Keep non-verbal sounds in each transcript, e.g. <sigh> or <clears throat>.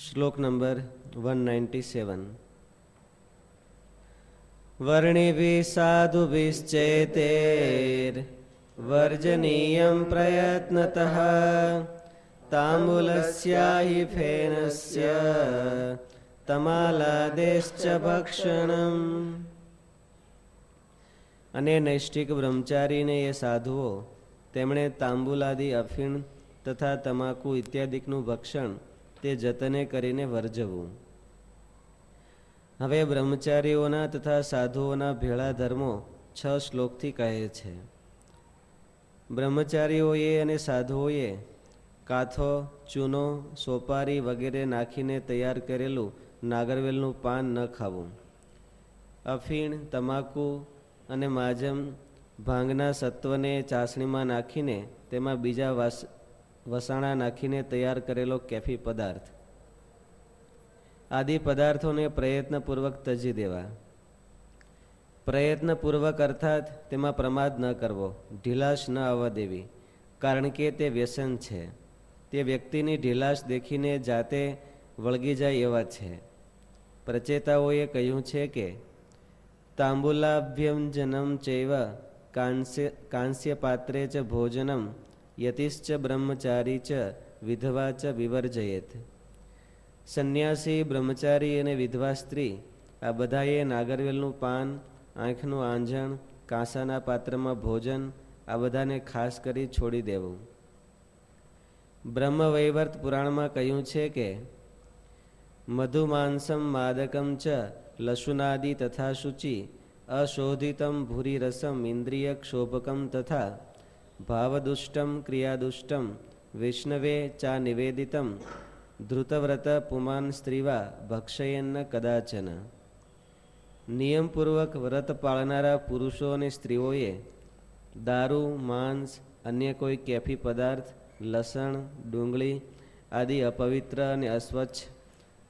શ્લોક number one ninety seven વર્ણિભિ સાધુભિશ્ચેતેર વર્જનીયમ પ્રયત્નતઃ તાંબુલસ્યાહી ફેનસ્ય તમાલાદેશ્ચ ભક્ષણમ અને નૈષ્ઠિક બ્રહ્મચારીને એ સાધુઓ તેમણે તાંબુલાદી અફીણ તથા તમાકુ ઇત્યાદિકનું ભક્ષણ તે જતને કરીને વર્જવું. હવે બ્રહ્મચારીઓના તથા સાધુઓના ભેળા ધર્મો છ શ્લોકથી કહે છે. બ્રહ્મચારીઓએ અને સાધુઓએ કાથો, ચૂનો, સોપારી વગેરે નાખીને તૈયાર કરેલું નાગરવેલનું પાન ન ખાવું. અફીણ, તમાકુ અને માજમ ભાંગના સત્વને ચાસણીમાં નાખીને તેમાં બીજા વાસ વસાણા નાખીને તૈયાર કરેલો કેફી પદાર્થ. આદિ પદાર્થોને પ્રયત્નપૂર્વક તજી દેવા. પ્રયત્નપૂર્વક અર્થાત તેમાં પ્રમાદ ન કરવો, ઢીલાશ ન આવવા દેવી, કારણ કે તે વ્યસન છે. તે વ્યક્તિની ઢીલાશ દેખીને જાતે વળગી જાય એવા છે. પ્રચેતાઓએ કહ્યું છે કે, તાંબુલાભ્યંજનમ ચૈવ, કાંસ્ય કાંસ્ય પાત્રે ચ ભોજનમ યતિશ્ચ બ્રહ્મચારી ચ વિધવા ચ વિવર્જયેત સંન્યાસી બ્રહ્મચારી અને વિધવા સ્ત્રી, આ બધાએ નાગરવેલનું પાન, આંખનું આંજણ, કાંસાના પાત્રમાં ભોજન, આ બધાને ખાસ કરી છોડી દેવું. બ્રહ્મવૈવર્ત પુરાણમાં કહ્યું છે કે મધુમાંસમ માદકમ ચ લશુનાદિ તથા શુચિ, અશોધિતમ ભૂરિરસમ ઇન્દ્રિય ક્ષોભકમ તથા ભાવદુષ્ટમ ક્રિયાદુષ્ટમ વિષ્ણવે ચા નિવેદિતમ ધૃતવ્રત પુમાન સ્ત્રીવા ભક્ષયન્ન કદાચન નિયમપૂર્વક વ્રત પાળનારા પુરુષો અને સ્ત્રીઓએ દારૂ માંસ અન્ય કોઈ કેફી પદાર્થ લસણ ડુંગળી આદિ અપવિત્ર અને અસ્વચ્છ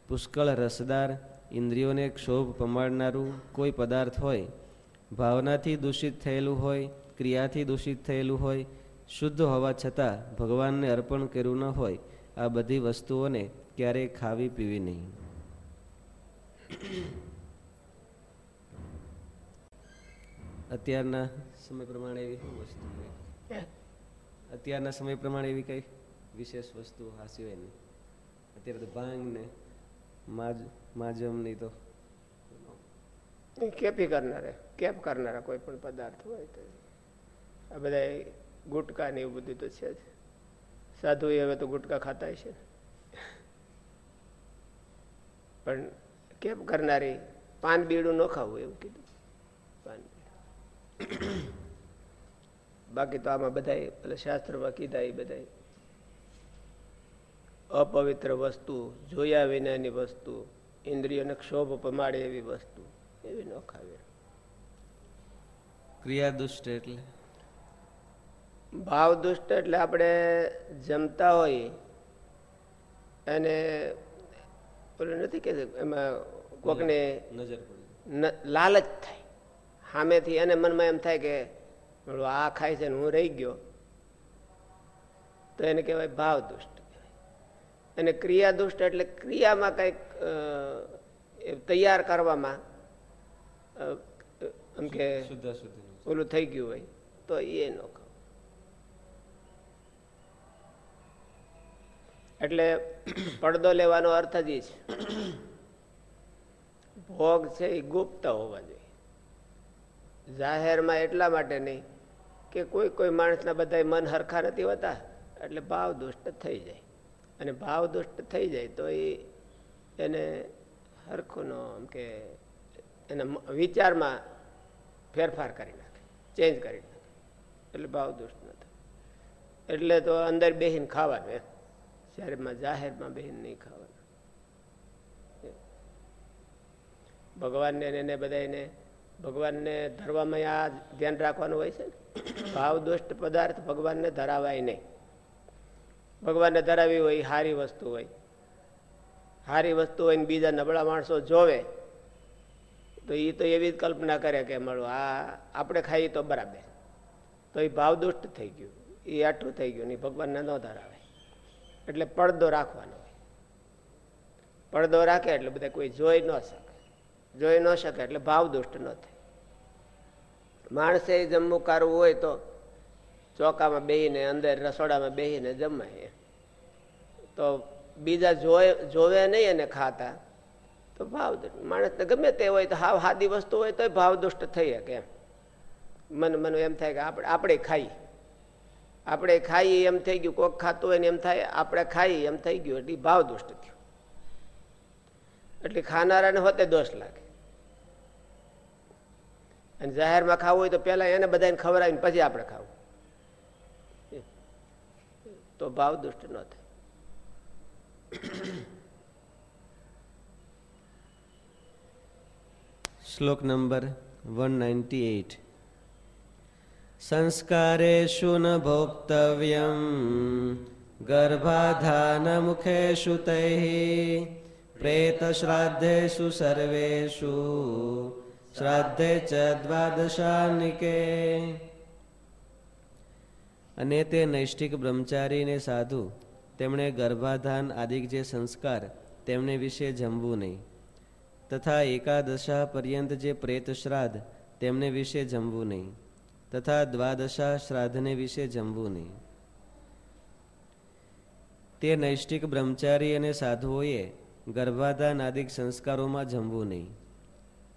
પુષ્કળ રસદાર ઇન્દ્રિયોને ક્ષોભ પમાડનારું કોઈ પદાર્થ હોય ભાવનાથી દૂષિત થયેલું હોય ક્રિયાથી દૂષિત થયેલું હોય, શુદ્ધ હોવા છતાં ભગવાનને અર્પણ કર્યું ન હોય, આ બધી વસ્તુઓને ક્યારેય ખાવી પીવી નહીં. અત્યારના સમય પ્રમાણે એવી વસ્તુ અત્યારના સમય પ્રમાણે એવી કઈ વિશેષ વસ્તુ હાસી હોય નહીં? અત્યારે તો ભાંગ ને માજ, માજમ નહીં તો કેપી કરનારા, કેપ કરનારા કોઈ પણ પદાર્થ હોય તો. આ બધા ગુટકા ને એવું બધું તો છે જ. સાધુ હવે તો ગુટકા ખાતા છે. પણ કેમ કરનારી? પાન બીડું ન ખાવું એવું કીધું. પાન બાકી તો આમાં બધા એટલે શાસ્ત્રમાં કીધા એ બધા અપવિત્ર વસ્તુ, જોયા વિનાની વસ્તુ ઇન્દ્રિયોને ક્ષોભ પમાડે એવી વસ્તુ. એવી ન ખાવી. ક્રિયા દુષ્ટ એટલે? ભાવ દુષ્ટ એટલે આપણે જમતા હોય અને પેલું નથી કે એમાં કોકને નજર લાલચ થાય. સામેથી એને મનમાં એમ થાય કે આ ખાય છે ને હું રહી ગયો. તો એને કહેવાય ભાવ દુષ્ટ અને ક્રિયા દુષ્ટ એટલે ક્રિયામાં કંઈક તૈયાર કરવામાં એમ કે ઓલું થઈ ગયું હોય તો એ ન એટલે પડદો લેવાનો અર્થ જ એ છે. ભોગ છે એ ગુપ્ત હોવા જોઈએ. જાહેરમાં એટલા માટે નહીં કે કોઈ કોઈ માણસના બધા મન હરખા નથી હોતા, એટલે ભાવ દુષ્ટ થઈ જાય. અને ભાવ દુષ્ટ થઈ જાય તો એ એને હરખુંનો આમ કે એના વિચારમાં ફેરફાર કરી નાખે ચેન્જ કરી નાખે. એટલે ભાવ દુષ્ટ ન થાય. એટલે તો અંદર બેહીને ખાવાનું એમ. શહેરમાં જાહેરમાં બહેન નહીં ખાવાનું. ભગવાનને એને બધાને ભગવાનને ધરવામાં આ ધ્યાન રાખવાનું હોય છે ને? ભાવ દુષ્ટ પદાર્થ ભગવાનને ધરાવાય નહીં. ભગવાનને ધરાવી હોય સારી વસ્તુ હોય. સારી વસ્તુ હોય ને બીજા નબળા માણસો જોવે, તો એ તો એવી જ કલ્પના કરે કે મળો આ, આપણે ખાઈએ તો બરાબર. તો એ ભાવ દુષ્ટ થઈ ગયું. એ આઠું થઈ ગયું ને ભગવાનને ન ધરાવે. એટલે પડદો રાખવાનો પડદો રાખે એટલે બધા કોઈ જોઈ ન શકે. જોઈ ન શકે એટલે ભાવ દુષ્ટ ન થાય. માણસે જમવું કારવું હોય તો ચોકામાં બેહીને, અંદર રસોડામાં બેહીને જમાય તો બીજા જોવે જોવે નહીં એને ખાતા, તો ભાવ માણસને ગમે તે હોય તો હાવ હાદી વસ્તુ હોય તો ભાવ દુષ્ટ થઈ શકે એમ. મન મન એમ થાય કે આપણે આપણે ખાઈ આપણે ખાઈએ એમ થઈ ગયું, કોક ખાતું હોય ને એમ થાય, આપણે ખાઈ એમ થઈ ગયું, એટલે ભાવ દુષ્ટ થયું. એટલે ખાનારાને હોતે દોષ લાગે. અને જાહેરમાં ખાવું હોય તો પેલા એને બધાને ખવડાવીને પછી આપણે ખાવું. તો ભાવ દુષ્ટ ન થાય. શ્લોક નંબર વન નાઇન્ટી એટ ભોક્તવ્યમ ગર્ભાધાન મુખેશુ તૈ પ્રેત શ્રાદ્ધેશુ સર્વેશુ શ્રાદ્ધે ચ દ્વાદશાનિકે અને તે નૈષ્ઠિક બ્રહ્મચારીને સાધુ તેમણે ગર્ભાધાન આદિક જે સંસ્કાર, તેમને વિશે જમવું નહીં. તથા એકાદશા પર્યંત જે પ્રેત શ્રાદ્ધ તેમને વિશે જમવું નહીં. તથા દ્વાદશા શ્રાદ્ધને વિશે જમવું નહીં. તે નૈષ્ઠિક બ્રહ્મચારી અને સાધુઓએ ગર્ભાધાન આદિક સંસ્કારોમાં જમવું નહીં.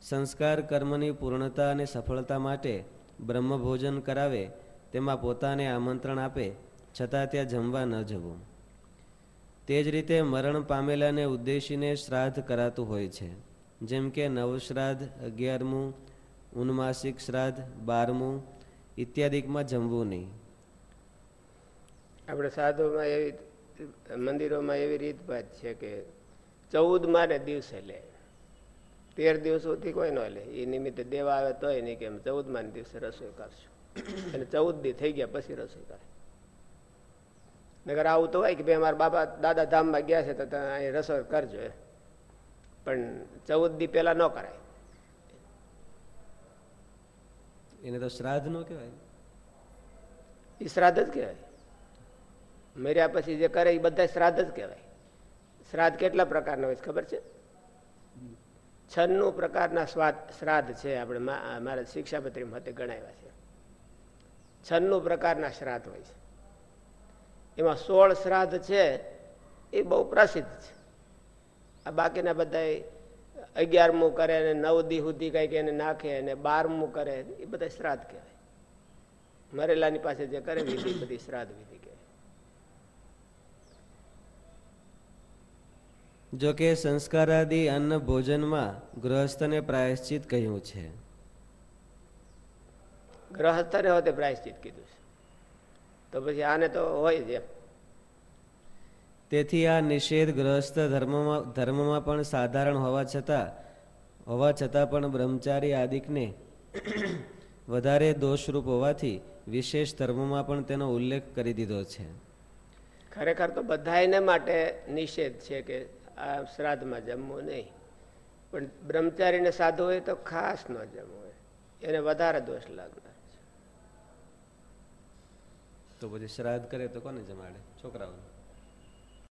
સંસ્કાર કર્મની પૂર્ણતા અને સફળતા માટે બ્રહ્મભોજન કરાવે તેમાં પોતાને આમંત્રણ આપે, છતાં ત્યાં જમવા ન જવું. તે જ રીતે મરણ પામેલાને ઉદ્દેશીને શ્રાદ્ધ કરાતું હોય છે. જેમ કે નવશ્રાદ્ધ, અગિયારમું, ઉન્માસિક શ્રાદ્ધ, બારમું ઇત્યાદિકમાં જમવું નહીં. આપણે સાધુમાં એવી મંદિરોમાં એવી રીતભાત છે કે ચૌદ માને દિવસે લે. તેર દિવસ સુધી કોઈ ન લે. એ નિમિત્તે દેવા આવે તોય નહીં કે ચૌદ માને દિવસે રસોઈ કરશું. અને ચૌદ દી થઈ ગયા પછી રસોઈ કરે. નગર આવું તો હોય કે ભાઈ અમારા બાબા દાદા ધામમાં ગયા છે તો અહીં રસોઈ કરજો. પણ ચૌદ દી પેલા ન કરાય. એને તો શ્રાદ્ધ નો કહેવાય. એ શ્રાદ્ધ જ કહેવાય. મર્યા પછી જે કરે એ બધા શ્રાદ્ધ જ કહેવાય. શ્રાદ્ધ કેટલા પ્રકારના હોય ખબર છે? છન્નું પ્રકારના સ્વાદ શ્રાદ્ધ છે આપણે મારા શિક્ષાપત્રી મતે ગણાવ્યા છે. છન્નું પ્રકારના શ્રાદ્ધ હોય છે. એમાં સોળ શ્રાદ્ધ છે, એ બહુ પ્રસિદ્ધ છે. આ બાકીના બધા અગિયારમું કરે ને નવ દી સુધી કંઈક એને નાખે અને બારમું કરે એ બધા શ્રાદ્ધ કહેવાય. મરેલાની પાસે જે કરે વિધિ બધી શ્રાદ્ધ વિધિ કહેવાય. જો કે સંસ્કારાદિ અન્ન ભોજનમાં ગૃહસ્થને પ્રાયશ્ચિત કહ્યું છે. ગ્રહસ્થને હોતે પ્રાયશ્ચિત કીધું છે. તો પછી આને તો હોય જ એમ. તેથી આ નિષેધ ગ્રહસ્થ ધર્મમાં ધર્મમાં પણ સાધારણ હોવા છતાં હોવા છતાં પણ બ્રહ્મચારી આદિકને વધારે દોષરૂપ હોવાથી વિશેષ ધર્મમાં પણ તેનો ઉલ્લેખ કરી દીધો છે. ખરેખર તો બધા એને માટે નિષેધ છે કે આ શ્રાદ્ધમાં જમવું નહીં. પણ બ્રહ્મચારીને સાધુ હોય તો ખાસ ન જમવું હોય. એને વધારે દોષ લાગનાર છે. તો પછી શ્રાદ્ધ કરે તો કોને જમાડે? છોકરાઓ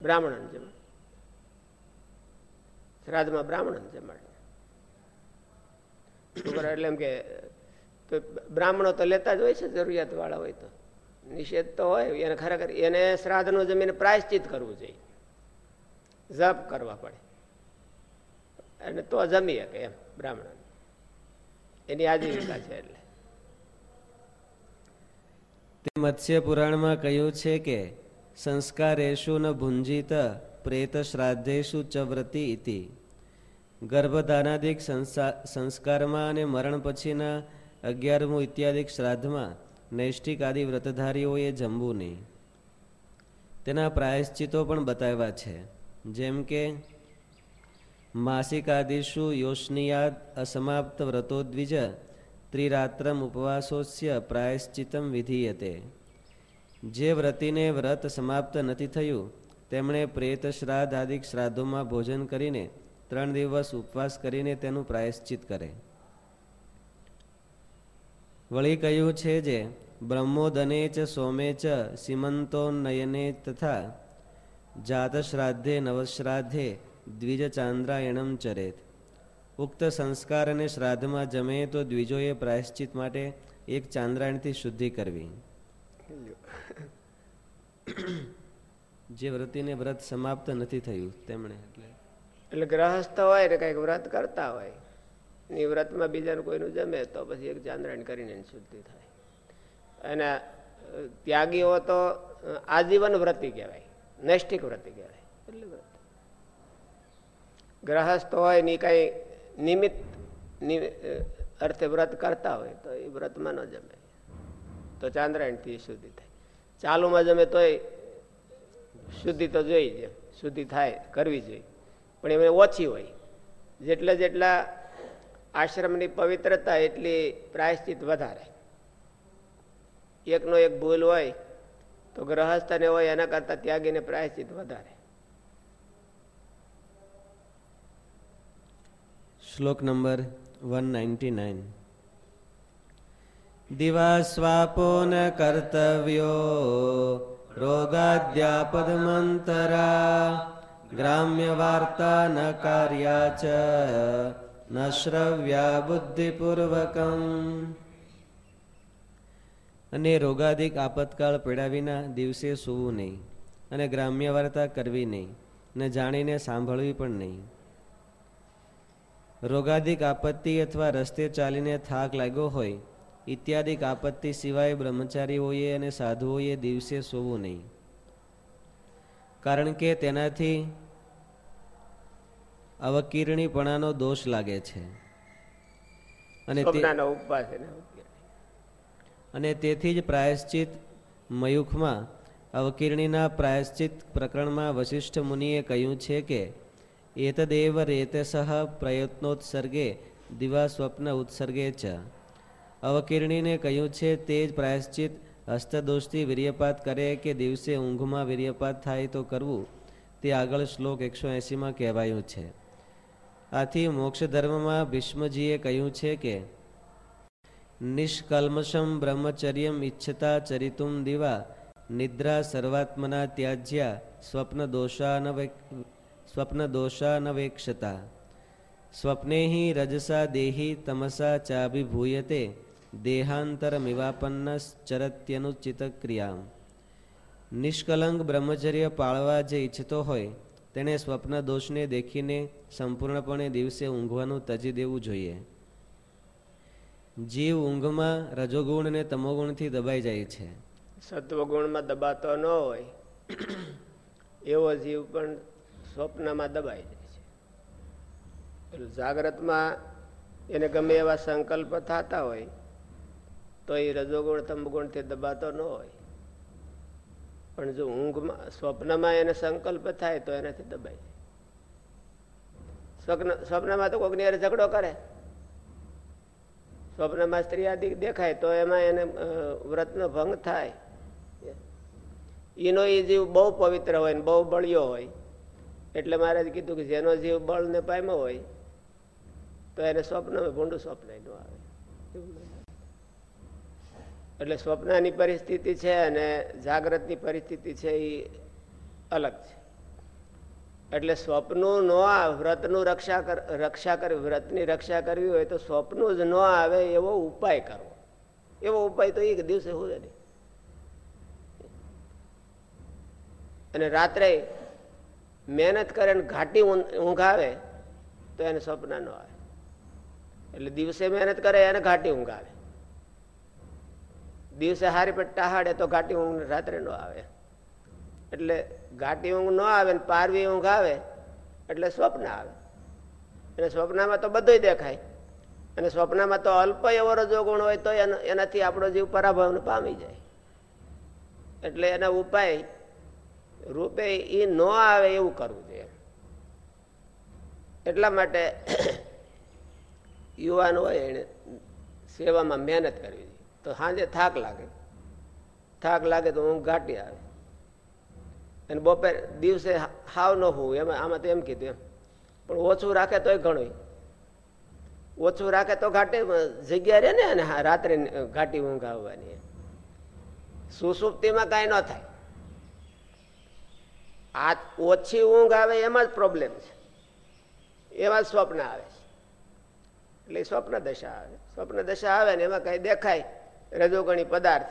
બ્રાહ્મણ જમાડે શ્રાદ્ધમાં બ્રાહ્મણ જમાડે. એટલે એમ કે બ્રાહ્મણો તો લેતા જ હોય છે જરૂરિયાત વાળા હોય તો. નિષેધ તો હોય, એને ખરેખર એને શ્રાદ્ધનું જમીને પ્રાયશ્ચિત કરવું જોઈએ. જપ કરવા પડે. અને તો જમી શકે એમ બ્રાહ્મણ એની આજીવિકા છે એટલે. મત્સ્ય પુરાણમાં કહ્યું છે કે સંસ્કારેશુ ન ભુંજિત પ્રેત શ્રાદ્ધેશુ ચ વ્રતિ ઇતિ સંસ્કારમાં અને મરણ પછીના અગિયારમું ઇત્યાદિક શ્રાદ્ધમાં નૈષ્ઠિક આદિ વ્રતધારીઓએ જમવું નહીં તેના પ્રાયશ્ચિતો પણ બતાવ્યા છે, જેમ કે માસિકાદિશુ યોષ્નિયાદ અસમાપ્ત વ્રતોદ્વિજ, ત્રિરાત્રમ ઉપવાસોસ્ય પ્રાયશ્ચિતમ વિધીયતે। જે વ્રતિને વ્રત સમાપ્ત નથી થયું, તેમણે પ્રેત શ્રાદ્ધ આદિક શ્રાદ્ધોમાં ભોજન કરીને ત્રણ દિવસ ઉપવાસ કરીને તેનું પ્રાયશ્ચિત કરે. વળી કહ્યું છે જે, બ્રહ્મોદને ચ સોમે ચ સિમંતો નયને તથા જાત શ્રાદ્ધે નવશ્રાદ્ધે દ્વિજ ચાંદ્રાયણમ ચરેત. ઉક્ત સંસ્કાર અને શ્રાદ્ધમાં જમે તો દ્વિજોએ પ્રાયશ્ચિત માટે એક ચાંદ્રાયણથી શુદ્ધિ કરવી. જે વ્રતિને વ્રત સમાપ્ત નથી થયું તેમણે એટલે એટલે ગ્રહસ્થ હોય ને કંઈક વ્રત કરતા હોય એ વ્રતમાં બીજાનું કોઈનું જમે તો પછી એક ચાંદ્રણ કરીને શુદ્ધિ થાય. અને ત્યાગીઓ તો આજીવન વ્રતિ કહેવાય નૈષ્ઠિક વ્રતિ કહેવાય એટલે વ્રત. ગ્રહસ્થ હોય ને કઈ નિમિત્ત અર્થે વ્રત કરતા હોય તો એ વ્રતમાં ન જમે. તો ચાંદ્રાયણથી શુદ્ધિ થાય. ચાલુમાં જમે તોય શુદ્ધિ તો જોઈ છે શુદ્ધિ થાય, કરવી જોઈએ. પણ એમને ઓછી હોય. જેટલા જેટલા આશ્રમની પવિત્રતા એટલી પ્રાયશ્ચિત વધારે. એકનો એક ભૂલ હોય તો ગ્રહસ્થને હોય એના કરતા ત્યાગીને પ્રાયશ્ચિત વધારે. શ્લોક નંબર વન નાઇન્ટી નાઇન. દિવાસ્વાપો ન કર્તવ્યો રોગાદ્યાપદમંતરા ગ્રામ્ય વાર્તા ન કાર્યા ચ ન શ્રવ્યા બુદ્ધિપૂર્વકમ અને રોગાધિક આપતકાળ પીડા વિના દિવસે સૂવું નહીં અને ગ્રામ્ય વાર્તા કરવી નહીં ને જાણીને સાંભળવી પણ નહીં. રોગાધિક આપત્તિ અથવા રસ્તે ચાલીને થાક લાગ્યો હોય ઇત્યાદિક આપત્તિ સિવાય બ્રહ્મચારીઓએ અને સાધુઓએ દિવસે સોવું નહીં. કારણ કે તેનાથી અવકીર્ણીપણાનો દોષ લાગે છે. અને અને તેથી જ પ્રાયશ્ચિત મયુખમાં અવકીર્ણીના પ્રાયશ્ચિત પ્રકરણમાં વશિષ્ઠ મુનિએ કહ્યું છે કે એતદેવ રેતસહ પ્રયત્નોત્સર્ગે દિવા સ્વપ્ન ઉત્સર્ગે છે અવકીર્ણીને કહ્યું છે, તે જ પ્રાયશ્ચિત હસ્તદોષથી વીર્યપાત કરે કે દિવસે ઊંઘમાં વીર્યપાત થાય તો કરવું? તે આગળ શ્લોક એકસો એંસીમાં કહેવાયું છે. આથી મોક્ષ ધર્મમાં ભીષ્મજીએ કહ્યું છે કે નિષ્કલ્મશમ બ્રહ્મચર્યમ ઈચ્છતા ચરિતુમ દિવા, નિદ્રા સર્વાત્મના ત્યાજ્યા સ્વપ્ન દોષા સ્વપ્ન દોષાનવેક્ષતા સ્વપ્ને રજસા દેહી તમસા ચાભિભૂયતે દેહાંતરમિવાપન્ન ચરત્યનુચિત ક્રિયા નિષ્કલંક બ્રહ્મચર્ય પાળવા જે ઈચ્છતો હોય, તેણે સ્વપ્ન દોષને દેખીને સંપૂર્ણપણે દિવસે ઊંઘવાનું તજી દેવું જોઈએ. જીવ ઊંઘમાં રજોગુણ અને તમોગુણથી દબાઈ જાય છે. સત્વગુણમાં દબાતો ન હોય, એવો જીવ પણ સ્વપ્નમાં દબાઈ જાય છે. જાગ્રતમાં એને ગમે એવા સંકલ્પ થતા હોય તો એ રજોગુણ તમગુણથી દબાતો ન હોય. પણ જો ઊંઘમાં, સ્વપ્નમાં એને સંકલ્પ થાય તો એનાથી દબાય સ્વપ્ન, સ્વપ્નમાં તો કોઈકની ઝઘડો કરે. સ્વપ્નમાં સ્ત્રી આદિ દેખાય તો એમાં એને વ્રતનો ભંગ થાય. એનો એ જીવ બહુ પવિત્ર હોય ને બહુ બળ્યો હોય. એટલે મારે કીધું કે જેનો જીવ બળને પામ્યો હોય, તો એને સ્વપ્નમાં ભૂંડું સ્વપ્ન ન આવે. એટલે સ્વપ્નની પરિસ્થિતિ છે અને જાગ્રતની પરિસ્થિતિ છે એ અલગ છે. એટલે સ્વપ્નું ન વ્રતનું રક્ષા રક્ષા કરવી વ્રતની રક્ષા કરવી હોય તો સ્વપ્નું જ ન આવે એવો ઉપાય કરવો. એવો ઉપાય તો એક દિવસે હોય નહીં. અને રાત્રે મહેનત કરે ને ઘાટી ઊંઘ આવે તો એને સ્વપ્ન ન આવે. એટલે દિવસે મહેનત કરે, એને ઘાટી ઊંઘ આવે દિવસે હારી પર ટહાડે તો ઘાટી ઊંઘ રાત્રે ન આવે. એટલે ઘાટી ઊંઘ ન આવે ને પારવી ઊંઘ આવે, એટલે સ્વપ્ન આવે. અને સ્વપ્નમાં તો બધું દેખાય. અને સ્વપ્નમાં તો અલ્પ એવો રજો ગુણ હોય તો એનાથી આપણો જીવ પરાભવ પામી જાય. એટલે એના ઉપાય, રૂપે એ ન આવે એવું કરવું જોઈએ. એટલા માટે યુવાન હોય એને સેવામાં મહેનત કરવી તો સાંજે થાક લાગે. થાક લાગે તો ઊંઘ ઘાટી આવે. અને બપોર દિવસે હાવ ન હોવું, એમાં, આમાં તો એમ કીધું એમ. પણ ઓછું રાખે તોય ઘણું ઓછું રાખે તો ઘાટી જગ્યા રે ને અને રાત્રે ઘાટી ઊંઘ આવવાની સુસુપ્તિમાં કાંઈ ન થાય. આ ઓછી ઊંઘ આવે એમાં જ પ્રોબ્લેમ છે. એમાં સ્વપ્ન આવે છે. એટલે સ્વપ્ન દશા આવે. સ્વપ્ન દશા આવે ને એમાં કઈ દેખાય રજોગણી પદાર્થ.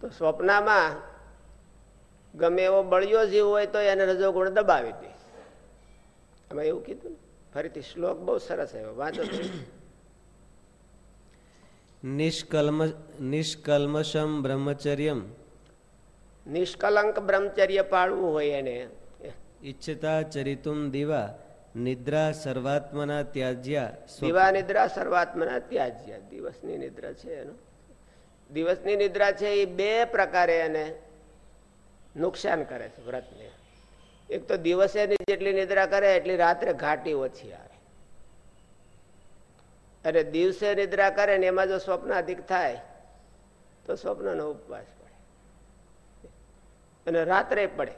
તો સ્વપ્નમાં ગમે એવો બળિયો જીવ હોય તો એને રજોગુણ દબાવી દે. એમાં એવું કીધું ફરીથી શ્લોક બહુ સરસ આવ્યો. વાંચો નિષ્કલ્મ નિષ્કલ્મશમ બ્રહ્મચર્યમ. નિષ્કલંક બ્રહ્મચર્ય પાળવું હોય એને. ઈચ્છતા ચરિતુમ દિવા નિદ્રા સર્વાત્મના ત્યાજ્યા દિવા નિદ્રા સર્વાત્મના ત્યાજ્યા. દિવસની નિદ્રા છે એનો. દિવસની નિદ્રા છે એ બે પ્રકારે એને નુકસાન કરે છે વ્રતને. એક તો દિવસે જેટલી નિદ્રા કરે, એટલી રાત્રે ઘાટી ઓછી આવે. અને દિવસે નિદ્રા કરે ને એમાં જો સ્વપ્ન અધિક થાય, તો સ્વપ્નનો ઉપવાસ પડે. અને રાત્રે પડે.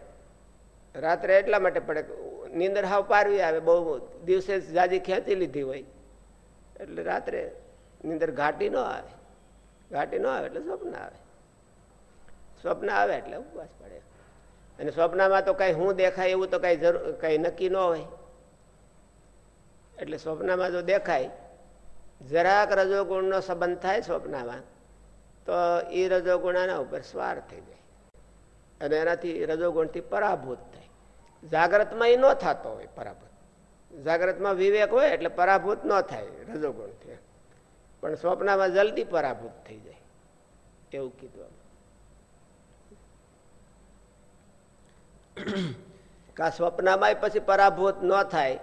રાત્રે એટલા માટે પડે નીંદર હાવ પારવી આવે, બહુ દિવસે જાજી ખેંચી લીધી હોય, એટલે રાત્રે નીંદર ઘાટી ન આવે. ઘાટી ન આવે એટલે સ્વપ્ન આવે. સ્વપ્ન આવે એટલે ઉપવાસ પડે. અને સ્વપ્નમાં તો કઈ હું દેખાય એવું તો કઈ જરૂર, કઈ નક્કી ન હોય. એટલે સ્વપ્નમાં જો દેખાય, જરાક રજોગુણનો સંબંધ થાય સ્વપ્નમાં, તો એ રજોગુણાના ઉપર સ્વાર થઈ જાય. અને એનાથી રજોગુણથી પરાભૂત થાય. જાગ્રતમાં એ ન થતો હોય પરાભૂત. જાગ્રતમાં વિવેક હોય એટલે પરાભૂત ન થાય રજોગુણથી પણ સ્વપ્નમાં જલ્દી પરાભૂત થઈ જાય. એવું કીધું કા સ્વપ્નમાં પછી પરાભૂત ન થાય,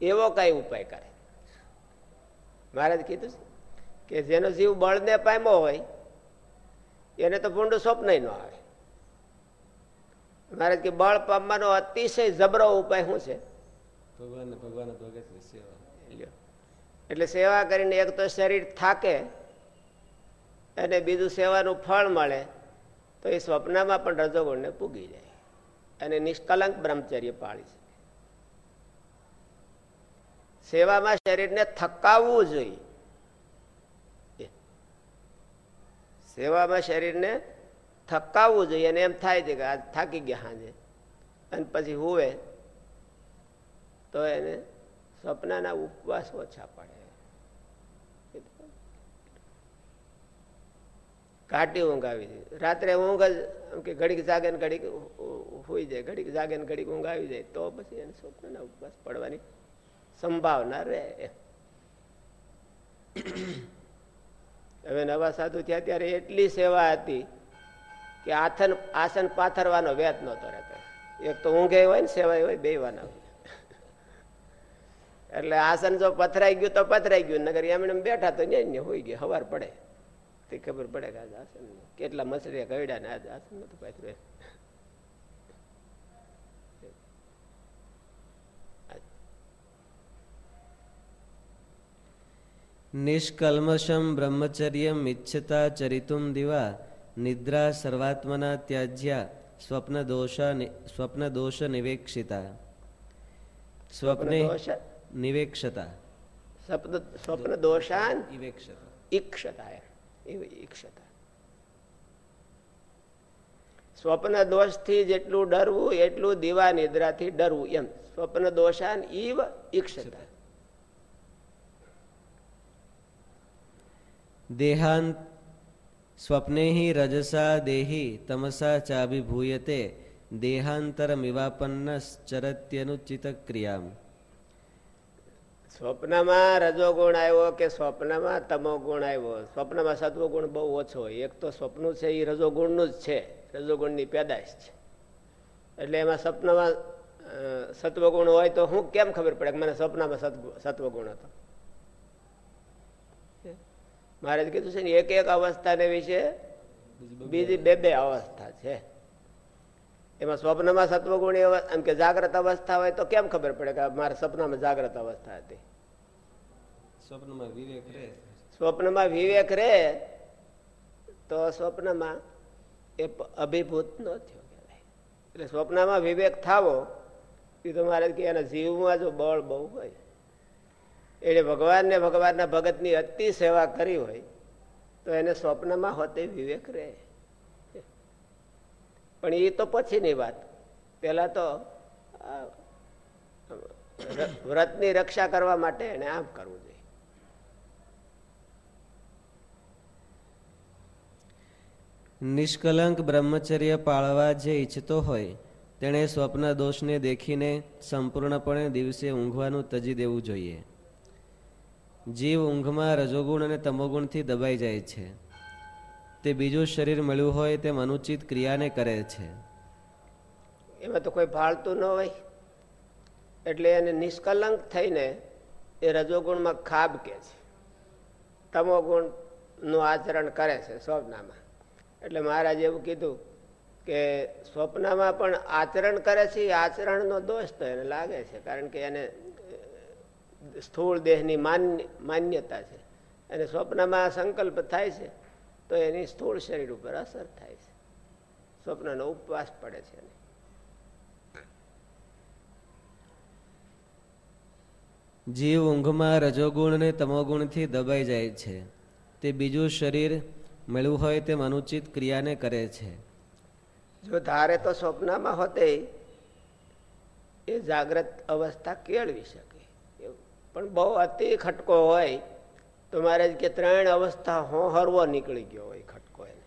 એવો કઈ ઉપાય કરે. મહારાજ કીધું છે કે જેનો જીવ બળને પામ્યો હોય, એને તો ભૂંડું સ્વપ્ન ન આવે. મહારાજ કે બળ પામવાનો અતિશય જબરો ઉપાય શું છે? ભગવાન ભગવાન એટલે સેવા કરીને એક તો શરીર થાકે અને બીજું સેવાનું ફળ મળે, તો એ સ્વપ્નમાં પણ રજોગુણને પૂગી જાય અને નિષ્કલંક બ્રહ્મચર્ય પાળી શકે. સેવામાં શરીરને થકાવવું જોઈએ. સેવામાં શરીરને થકાવવું જોઈએ અને એમ થાય છે કે આ થાકી ગયા હાજે અને પછી હુવે, તો એને સ્વપ્નના ઉપવાસ ઓછા પડે. ઘાટી ઊંઘ આવી જાય રાત્રે ઊંઘ જ કે ઘડીક જાગે ને ઘડીક હોઈ જાય, ઘડીક જાગે ને ઘડીક ઊંઘ આવી જાય તો પછી એને સ્વપ્નના ઉપવાસ પડવાની સંભાવના રહે. હવે નવા સાધુ થયા ત્યારે એટલી સેવા હતી કે આથન, આસન પાથરવાનો વેત નહોતો રહેતો. એક તો ઊંઘે હોય ને સેવાય હોય બેવાના એટલે આસન જો પથરાઈ ગયું તો પથરાઈ ગયું, નગર એમણે બેઠા તો ને હોઈ ગયા, હવાર પડે. તે ખબર પડે કે આજ આસન કેટલા મસરિયા કવડ્યા ને આજે આસન નતું પાથર્યું નિષ્કલ્મશમ બ્રહ્મચર્યમ ઇચ્છતા ચરિતુમ દિવા નિદ્રા સર્વાત્મના ત્યાજ્યા સ્વપ્ન દોષ સ્વપ્ન દોષ નિવેક્ષિતા. સ્વપ્ને નિવેક્ષતા. સ્વપ્ન દોષાન ઇવેક્ષતા ઈક્ષતા ઈક્ષતા સ્વપ્ન દોષથી જેટલું ડરવું, એટલું દીવા નિદ્રાથી ડરવું એમ. સ્વપ્ન દોષાન ઈવ ઈક્ષતા દેહાંત સ્વપ્ને રજસા દેહી તમસા ચાભિભૂયતે દેહાંતરમિવાપન્ન ચરત્યનુચિત ક્રિયા સ્વપ્નમાં રજોગુણ આવ્યો કે સ્વપ્નમાં તમો ગુણ આવ્યો? સ્વપ્નમાં સત્વગુણ બહુ ઓછો એક તો સ્વપ્ન છે એ રજોગુણનું જ છે. રજોગુણની પેદાશ છે. એટલે એમાં સ્વપ્નમાં સત્વગુણ હોય તો હું કેમ ખબર પડે કે મને સ્વપ્નમાં સત્વગુણ હતો? મહારાજ કીધું છે ને એક એક અવસ્થાને વિશે બીજી બે બે અવસ્થા છે. એમાં સ્વપ્નમાં સત્વગુણી એમ કે જાગ્રત અવસ્થા હોય તો કેમ ખબર પડે કે મારા સપનામાં જાગ્રત અવસ્થા હતી? સ્વપ્નમાં વિવેક રહે. સ્વપ્નમાં વિવેક રહે તો સ્વપ્નમાં એ અભિભૂત ન થયો એટલે સ્વપ્નમાં વિવેક થાવો એ તો મારે કે એના જીવમાં જો બળ બહુ હોય એટલે ભગવાનને ભગવાનના ભગતની અતિ સેવા કરી હોય તો એને સ્વપ્નમાં હોતે વિવેક રહે. પણ એ તો પછીની વાત. પેલા તો વ્રતની રક્ષા કરવા માટે એને આમ કરવું જોઈએ. નિષ્કલંક બ્રહ્મચર્ય પાળવા જે ઈચ્છતો હોય, તેણે સ્વપ્ન દોષને દેખીને સંપૂર્ણપણે દિવસે ઊંઘવાનું તજી દેવું જોઈએ. જીવ ઊંઘમાં રજોગુણ અને તમોગુણથી દબાઈ જાય છે. તે બીજું શરીર મળ્યું હોય તેમ અનુચિત ક્રિયાને કરે છે. એમાં તો કોઈ ભાળતું ન હોય. એટલે એને નિષ્કલંક થઈને એ રજોગુણમાં ખાબ કે છે. તમોગુણનું આચરણ કરે છે સ્વપ્નમાં. એટલે મહારાજ એવું કીધું કે સ્વપ્નમાં પણ આચરણ કરે છે આચરણનો દોષ તો એને લાગે છે, કારણ કે એને સ્થૂળ દેહની માન્ય માન્યતા છે. અને સ્વપ્નમાં સંકલ્પ થાય છે. તો એની સ્થૂળ શરીર ઉપર અસર થાય છે. સ્વપ્નનો ઉપવાસ પડે છે જીવ ઊંઘમાં રજોગુણ ને તમોગુણથી દબાઈ જાય છે. તે બીજું શરીર મળવું હોય તેમ અનુચિત ક્રિયાને કરે છે. જો ધારે તો સ્વપ્નમાં હોતે એ જાગ્રત અવસ્થા કેળવી શકે. પણ બહુ અતિ ખટકો હોય તો મારે કે ત્રણ અવસ્થા હો હરવો નીકળી ગયો હોય ખટકો એને.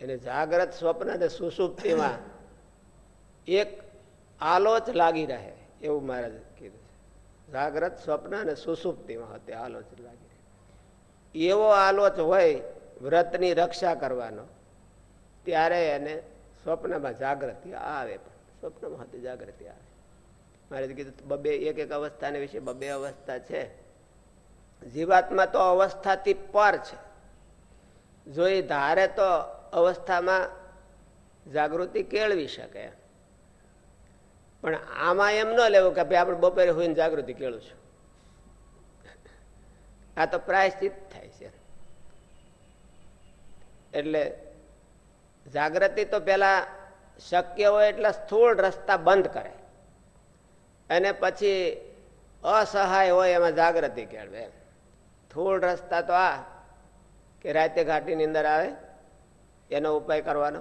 એને જાગ્રત સ્વપ્ન અને સુસુપ્તિમાં એક આલોચ લાગી રહે, એવું મહારાજ કીધું જાગ્રત સ્વપ્ન અને સુસુપ્તિમાં હતી, આલોચ લાગી રહે. એવો આલોચ હોય વ્રતની રક્ષા કરવાનો, ત્યારે એને સ્વપ્નમાં જાગૃતિ આવે પણ. સ્વપ્નમાં હતી જાગૃતિ આવે. મારે કીધું, બબે એક એક અવસ્થાને વિશે બબે અવસ્થા છે. જીવાત્મા તો અવસ્થાથી પર છે. જો એ ધારે તો અવસ્થામાં જાગૃતિ કેળવી શકે. પણ આમાં એમ ન લેવું કે ભાઈ આપણે બપોરે હોઈને જાગૃતિ કેળું છું. આ તો પ્રાયશ્ચિત થાય છે. એટલે જાગૃતિ તો પેલા શક્ય હોય એટલે સ્થૂળ રસ્તા બંધ કરે. અને પછી અસહાય હોય એમાં જાગૃતિ કેળવે. થોડ રસ્તા તો આ કે રાતે ઘાટીની અંદર આવે, એનો ઉપાય કરવાનો.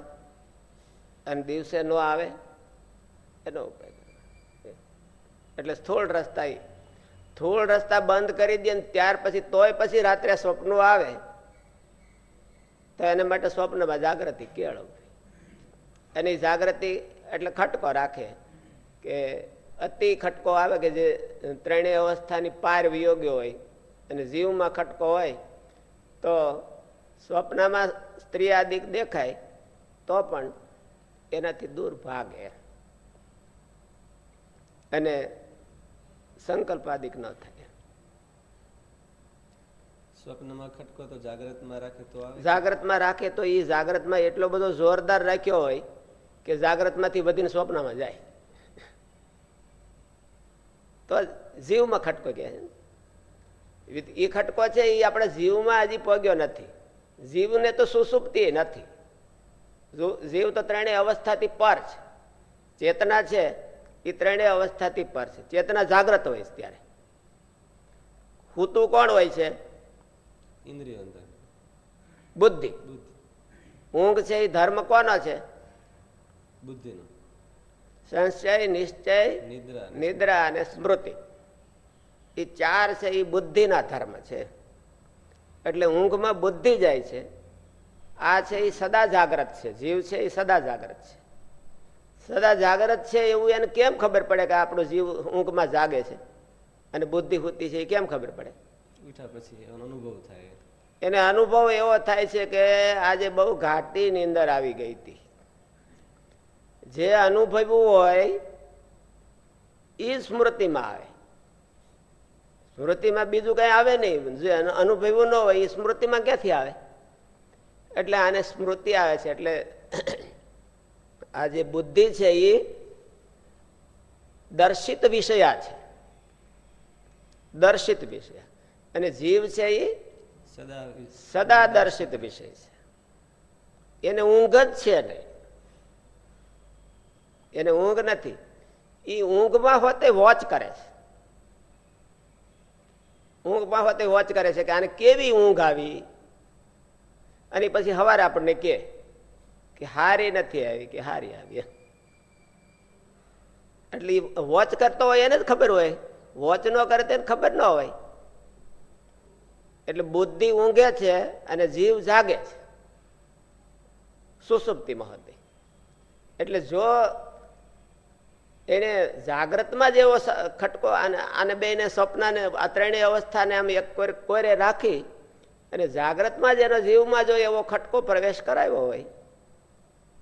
અને દિવસે ન આવે, એનો ઉપાય એટલે સ્થૂળ રસ્તા એ. થોડ રસ્તા બંધ કરી દે ત્યાર પછી, તોય પછી રાત્રે સ્વપ્નો આવે, તો એને માટે સ્વપ્નમાં જાગૃતિ કેળવવી. એની જાગૃતિ એટલે ખટકો રાખે કે અતિ ખટકો આવે કે જે ત્રણેય અવસ્થાની પાર વિયોગ્ય હોય. અને જીવમાં ખટકો હોય તો સ્વપ્નમાં સ્ત્રી આદિક દેખાય તો પણ એનાથી દૂર ભાગે. અને સંકલ્પાદિક ન થાય. સ્વપ્નમાં ખટકો તો જાગ્રતમાં રાખે તો જાગ્રતમાં રાખે તો એ જાગ્રતમાં એટલો બધો જોરદાર રાખ્યો હોય કે જાગ્રતમાંથી વધીને સ્વપ્નમાં જાય. તો જીવમાં ખટકો કહે છે એ ખટકો છે એ આપણા જીવમાં હજી પગ્યો નથી. જીવને તો સુસુપ્તિ નથી. જીવ તો ત્રણેય અવસ્થાથી પર છે. ચેતના છે એ ત્રણેય અવસ્થાથી પર છે. ચેતના જાગ્રત હોય છે ત્યારે. હુતું કોણ હોય છે? ઇન્દ્રિય બુદ્ધિ. ઊંઘ છે એ ધર્મ કોનો છે? બુદ્ધિનો. સંશય નિશ્ચય નિદ્રા અને સ્મૃતિ. એ ચાર છે એ બુદ્ધિના ધર્મ છે. એટલે ઊંઘમાં બુદ્ધિ જાય છે. આ છે એ સદા જાગ્રત છે. જીવ છે એ સદા જાગ્રત છે. સદા જાગ્રત છે એવું એને કેમ ખબર પડે કે આપણો જીવ ઊંઘમાં જાગે છે? અને બુદ્ધિ હુતિ છે એ કેમ ખબર પડે? પછી અનુભવ થાય. એને અનુભવ એવો થાય છે કે આજે બહુ ઘાટી નીંદર આવી ગઈ હતી. જે અનુભવ્યું હોય એ સ્મૃતિમાં આવે. સ્મૃતિમાં બીજું કઈ આવે નહીં. જે અનુભવ્યું ન હોય એ સ્મૃતિમાં ક્યાંથી આવે? એટલે આને સ્મૃતિ આવે છે. એટલે <clears throat> આ જે બુદ્ધિ છે એ દર્શિત વિષયા છે. દર્શિત વિષય. અને જીવ છે એ સદા દર્શિત વિષય છે. એને ઊંઘ જ છે નહીં. એને ઊંઘ નથી. એ ઊંઘમાં હોતે વોચ કરે છે. ઊંઘમાં હોતે વોચ કરે છે કે આને કેવી ઊંઘ આવી? અને પછી હવારે આપણને કે હારી નથી આવી, કે હારી આવી એટલે વોચ કરતો હોય એને જ ખબર હોય. વોચ ન કરે તેને ખબર ન હોય. એટલે બુદ્ધિ ઊંઘે છે અને જીવ જાગે છે. સુસુપ્તિ હતી એટલે જો એને જાગ્રતમાં જ એવો ખટકો આને બે ને સ્વપ્નને, આ ત્રણેય અવસ્થાને આમ એક કોરે રાખી અને જાગ્રતમાં જ એનો જીવમાં જો એવો ખટકો પ્રવેશ કરાવ્યો હોય,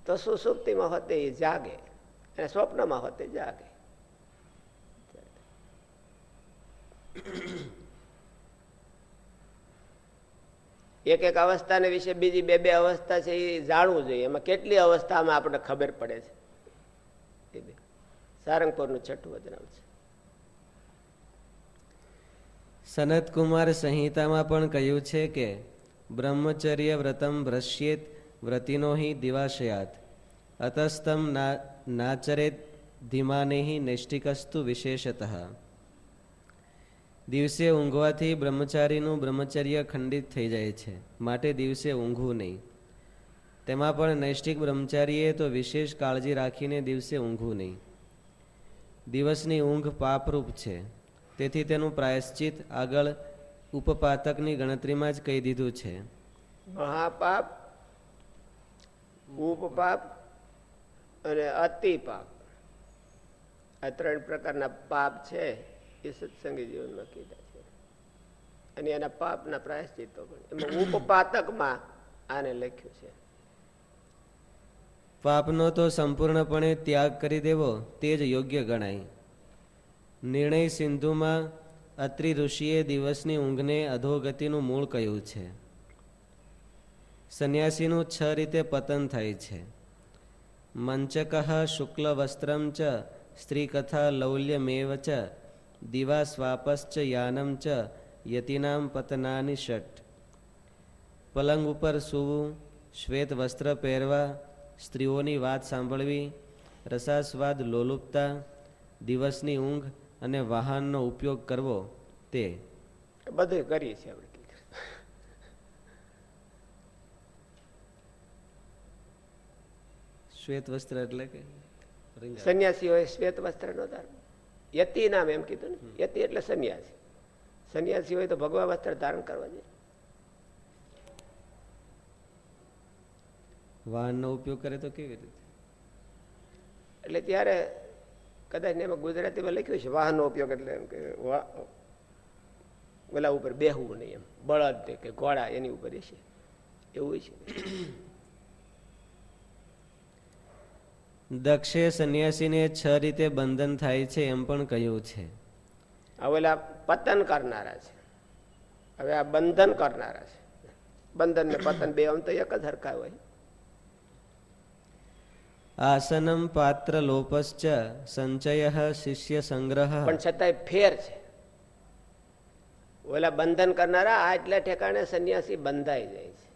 તો સુસુપ્તિમાં હોતે એ જાગે અને સ્વપ્નમાં હોતે જાગે. એક એક અવસ્થાને વિશે બીજી બે બે અવસ્થા છે એ જાણવું જોઈએ. એમાં કેટલી અવસ્થામાં આપણને ખબર પડે છે? સારંગપુરનું છઠ્ઠું વચનામ છે. સનત કુમાર સંહિતામાં પણ કહ્યું છે કે, બ્રહ્મચર્ય વ્રતમ ભ્રશ્યેત વ્રતિનો હિ દિવાશયાત. અતસ્તમ નાચરેત ધીમાને નૈષ્ટિકસ્તુ વિશેષતઃ. દિવસે ઊંઘવાથી બ્રહ્મચારીનું બ્રહ્મચર્ય ખંડિત થઈ જાય છે, માટે દિવસે ઊંઘવું નહીં. તેમાં પણ નૈષ્ઠિક બ્રહ્મચારીએ તો વિશેષ કાળજી રાખીને દિવસે ઊંઘવું નહીં. દિવસની ઊંઘ પાપરૂપ છે. તેથી તેનું પ્રાયશ્ચિત આગળ ઉપપાતકની ગણતરીમાં જ કહી દીધું છે. મહાપાપ, ઉપપાપ અને અતિ પાપ આ ત્રણ પ્રકારના પાપ છે એ સત્સંગી જીવનમાં કીધા છે. અને એના પાપના પ્રાયશ્ચિતો પણ. એમાં ઉપપાતકમાં આને લખ્યું છે. પાપનો તો સંપૂર્ણપણે ત્યાગ કરી દેવો તે જ યોગ્ય ગણાય. નિર્ણય સિંધુમાં અત્રિ ઋષિએ દિવસની ઊંઘને અધોગતિનું મૂળ કહ્યું છે. સંન્યાસીનું છ રીતે પતન થાય છે. મંચક શુક્લ વસ્ત્રમ ચ, સ્ત્રીકથા લૌલ્યમેવ ચ, દિવા સ્વાપશ્ચ યાનમ ચ, યતિનામ પતનાની ષટ. પલંગ ઉપર સૂવું શ્વેત વસ્ત્ર પહેરવા સ્ત્રીઓની વાત સાંભળવી રસાસ્વાદ લોલુપતા દિવસની ઊંઘ અને વાહનનો ઉપયોગ કરવો તે. બધે કરીએ છીએ આપણે શ્વેત વસ્ત્ર એટલે કે સંન્યાસી હોય શ્વેત વસ્ત્ર નો ધારણ યતિ નામ એમ કીધું ને? યતિ એટલે સંન્યાસી. સંન્યાસી હોય તો ભગવા વસ્ત્ર ધારણ કરવા જોઈએ વાહનનો ઉપયોગ કરે તો કેવી રીતે? એટલે ત્યારે કદાચ એમાં ગુજરાતીમાં લખ્યું છે વાહનનો ઉપયોગ એટલે એમ કે ઓલા ઉપર બેહવું નહીં એમ બળદ કે ઘોડા એની ઉપર એ છે એવું છે. દક્ષે સંન્યાસીને છ રીતે બંધન થાય છે એમ પણ કહ્યું છે. ઓલા પતન કરનારા છે. હવે આ બંધન કરનારા છે. બંધન ને પતન બે આમ તો એક જ હરખા હોય. આસનમ પાત્ર લોપશ્ચ સંચય શિષ્ય સંગ્રહ પણ છતાંય ફેર છે ઓલા બંધન કરનારા આટલા ઠેકાણે સંન્યાસી બંધાઈ જાય છે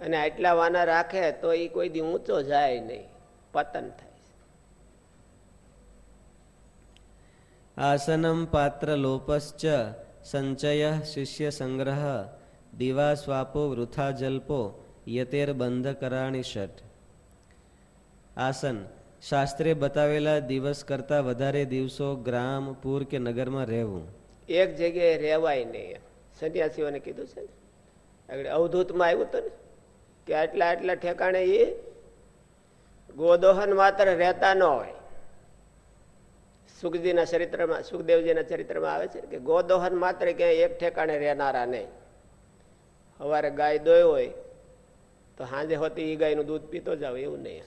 અને આટલા વાના રાખે તો એ કોઈ દી ઊંચો જાય નહીં પતન થાય આસનમ પાત્ર લોપશ્ચ સંચય શિષ્ય સંગ્રહ દિવા સ્વાપો વૃથા જલ્પો યતેર બંધ કરાણી ષટ આસન. શાસ્ત્રે બતાવેલા દિવસ કરતા વધારે દિવસો ગ્રામ, પૂર કે નગરમાં રહેવું. એક જગ્યાએ રહેવાય નહીં. સંન્યાસીઓને કીધું છે ને? અવધૂતમાં આવ્યું હતું ને? કે આટલા આટલા ઠેકાણે એ ગોદોહન માત્ર રહેતા ન હોય. સુખજીના ચરિત્રમાં, સુખદેવજીના ચરિત્રમાં આવે છે કે ગોદોહન માત્ર ક્યાંય એક ઠેકાણે રહેનારા નહીં. સવારે ગાય દોય હોય, તો સાંજે હોતી એ ગાયનું દૂધ પીતો જાવ, એવું નહીં.